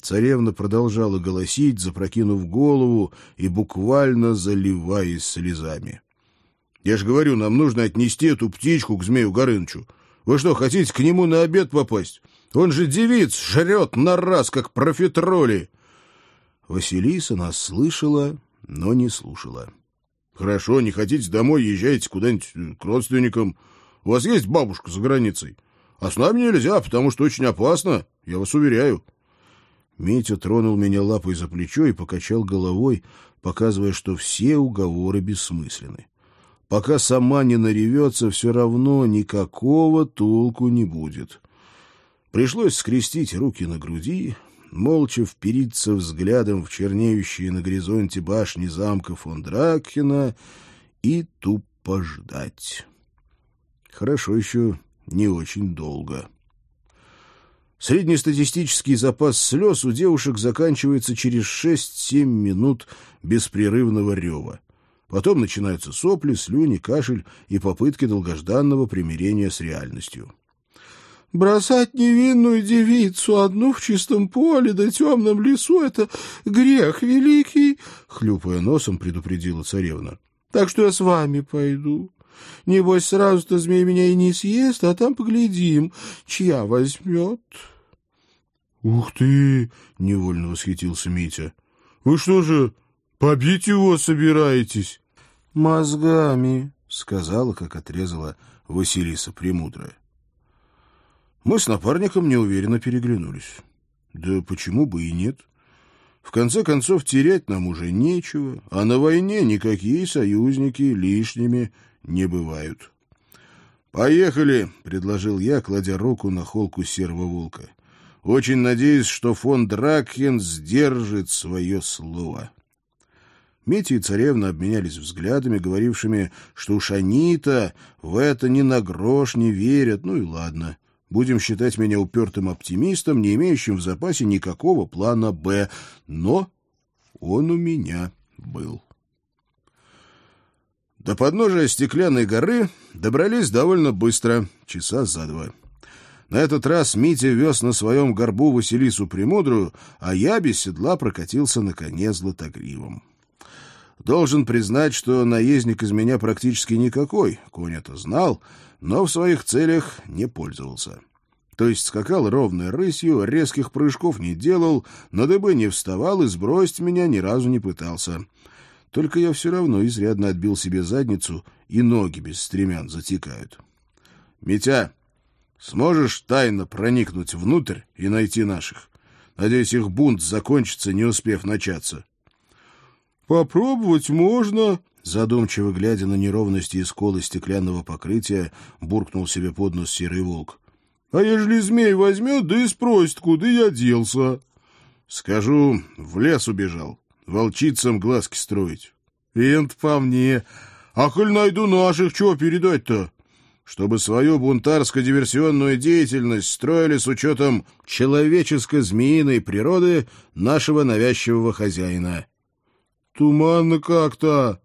Царевна продолжала голосить, запрокинув голову и буквально заливаясь слезами. — Я же говорю, нам нужно отнести эту птичку к Змею Горынычу. Вы что, хотите к нему на обед попасть? Он же девиц жрет на раз, как профитроли. Василиса нас слышала, но не слушала. — Хорошо, не хотите домой, езжайте куда-нибудь к родственникам. У вас есть бабушка за границей? А с нами нельзя, потому что очень опасно, я вас уверяю. Митя тронул меня лапой за плечо и покачал головой, показывая, что все уговоры бессмысленны. Пока сама не наревется, все равно никакого толку не будет. Пришлось скрестить руки на груди, молча впериться взглядом в чернеющие на горизонте башни замка фон Дракхена и тупо ждать. Хорошо еще не очень долго. Среднестатистический запас слез у девушек заканчивается через 6-7 минут беспрерывного рева. Потом начинаются сопли, слюни, кашель и попытки долгожданного примирения с реальностью. Бросать невинную девицу одну в чистом поле да темном лесу — это грех великий, — хлюпая носом предупредила царевна. — Так что я с вами пойду. Небось, сразу-то змей меня и не съест, а там поглядим, чья возьмет. — Ух ты! — невольно восхитился Митя. — Вы что же, побить его собираетесь? — Мозгами, — сказала, как отрезала Василиса Премудрая. Мы с напарником неуверенно переглянулись. Да почему бы и нет? В конце концов, терять нам уже нечего, а на войне никакие союзники лишними не бывают. «Поехали!» — предложил я, кладя руку на холку серого волка. «Очень надеюсь, что фон Дракхен сдержит свое слово». Митя и царевна обменялись взглядами, говорившими, что уж они-то в это ни на грош не верят, ну и ладно. Будем считать меня упертым оптимистом, не имеющим в запасе никакого плана «Б». Но он у меня был. До подножия стеклянной горы добрались довольно быстро, часа за два. На этот раз Митя вез на своем горбу Василису Премудрую, а я без седла прокатился на коне златогривом. Должен признать, что наездник из меня практически никакой, конь это знал — но в своих целях не пользовался. То есть скакал ровной рысью, резких прыжков не делал, на дыбы не вставал и сбросить меня ни разу не пытался. Только я все равно изрядно отбил себе задницу, и ноги без стремян затекают. — Митя, сможешь тайно проникнуть внутрь и найти наших? Надеюсь, их бунт закончится, не успев начаться. — Попробовать можно, Задумчиво глядя на неровности и сколы стеклянного покрытия, буркнул себе под нос серый волк. — А ежели змей возьмет, да и спросит, куда я делся? — Скажу, в лес убежал, волчицам глазки строить. — Энт по мне. А коль найду наших, чего передать-то? Чтобы свою бунтарско-диверсионную деятельность строили с учетом человеческо-змеиной природы нашего навязчивого хозяина. — Туманно как-то,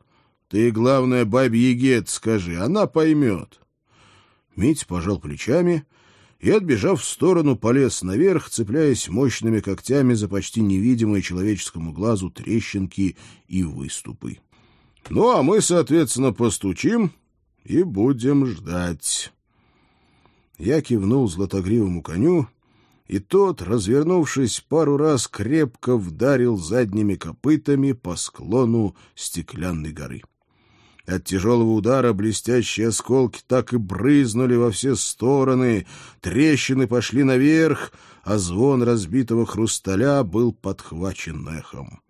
ты, главное, бабе-яге скажи, она поймет. Мить пожал плечами и, отбежав в сторону, полез наверх, цепляясь мощными когтями за почти невидимые человеческому глазу трещинки и выступы. Ну, а мы, соответственно, постучим и будем ждать. Я кивнул златогривому коню, и тот, развернувшись пару раз, крепко вдарил задними копытами по склону стеклянной горы. От тяжелого удара блестящие осколки так и брызнули во все стороны, трещины пошли наверх, а звон разбитого хрусталя был подхвачен эхом.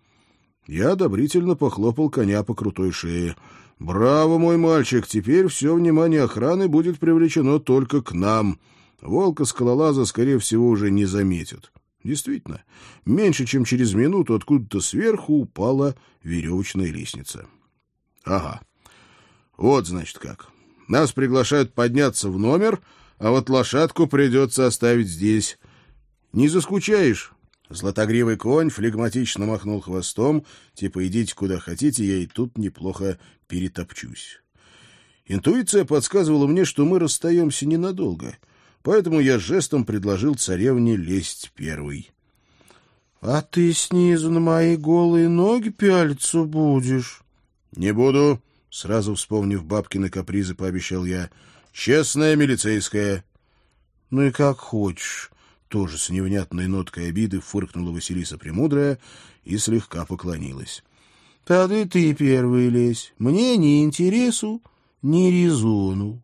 Я одобрительно похлопал коня по крутой шее. «Браво, мой мальчик! Теперь все внимание охраны будет привлечено только к нам. Волка-скалолаза, скорее всего, уже не заметят». Действительно, меньше чем через минуту откуда-то сверху упала веревочная лестница. Ага. Вот, значит, как. Нас приглашают подняться в номер, а вот лошадку придется оставить здесь. Не заскучаешь? Златогривый конь флегматично махнул хвостом, типа «идите куда хотите, я и тут неплохо перетопчусь». Интуиция подсказывала мне, что мы расстаемся ненадолго, поэтому я жестом предложил царевне лезть первой. — А ты снизу на мои голые ноги пялиться будешь? — Не буду, — сразу вспомнив бабкины капризы, пообещал я. — Честная милицейская. — Ну и как хочешь тоже с невнятной ноткой обиды фыркнула Василиса Премудрая и слегка поклонилась. — Тогда ты первый лезь. Мне ни интересу, ни резону.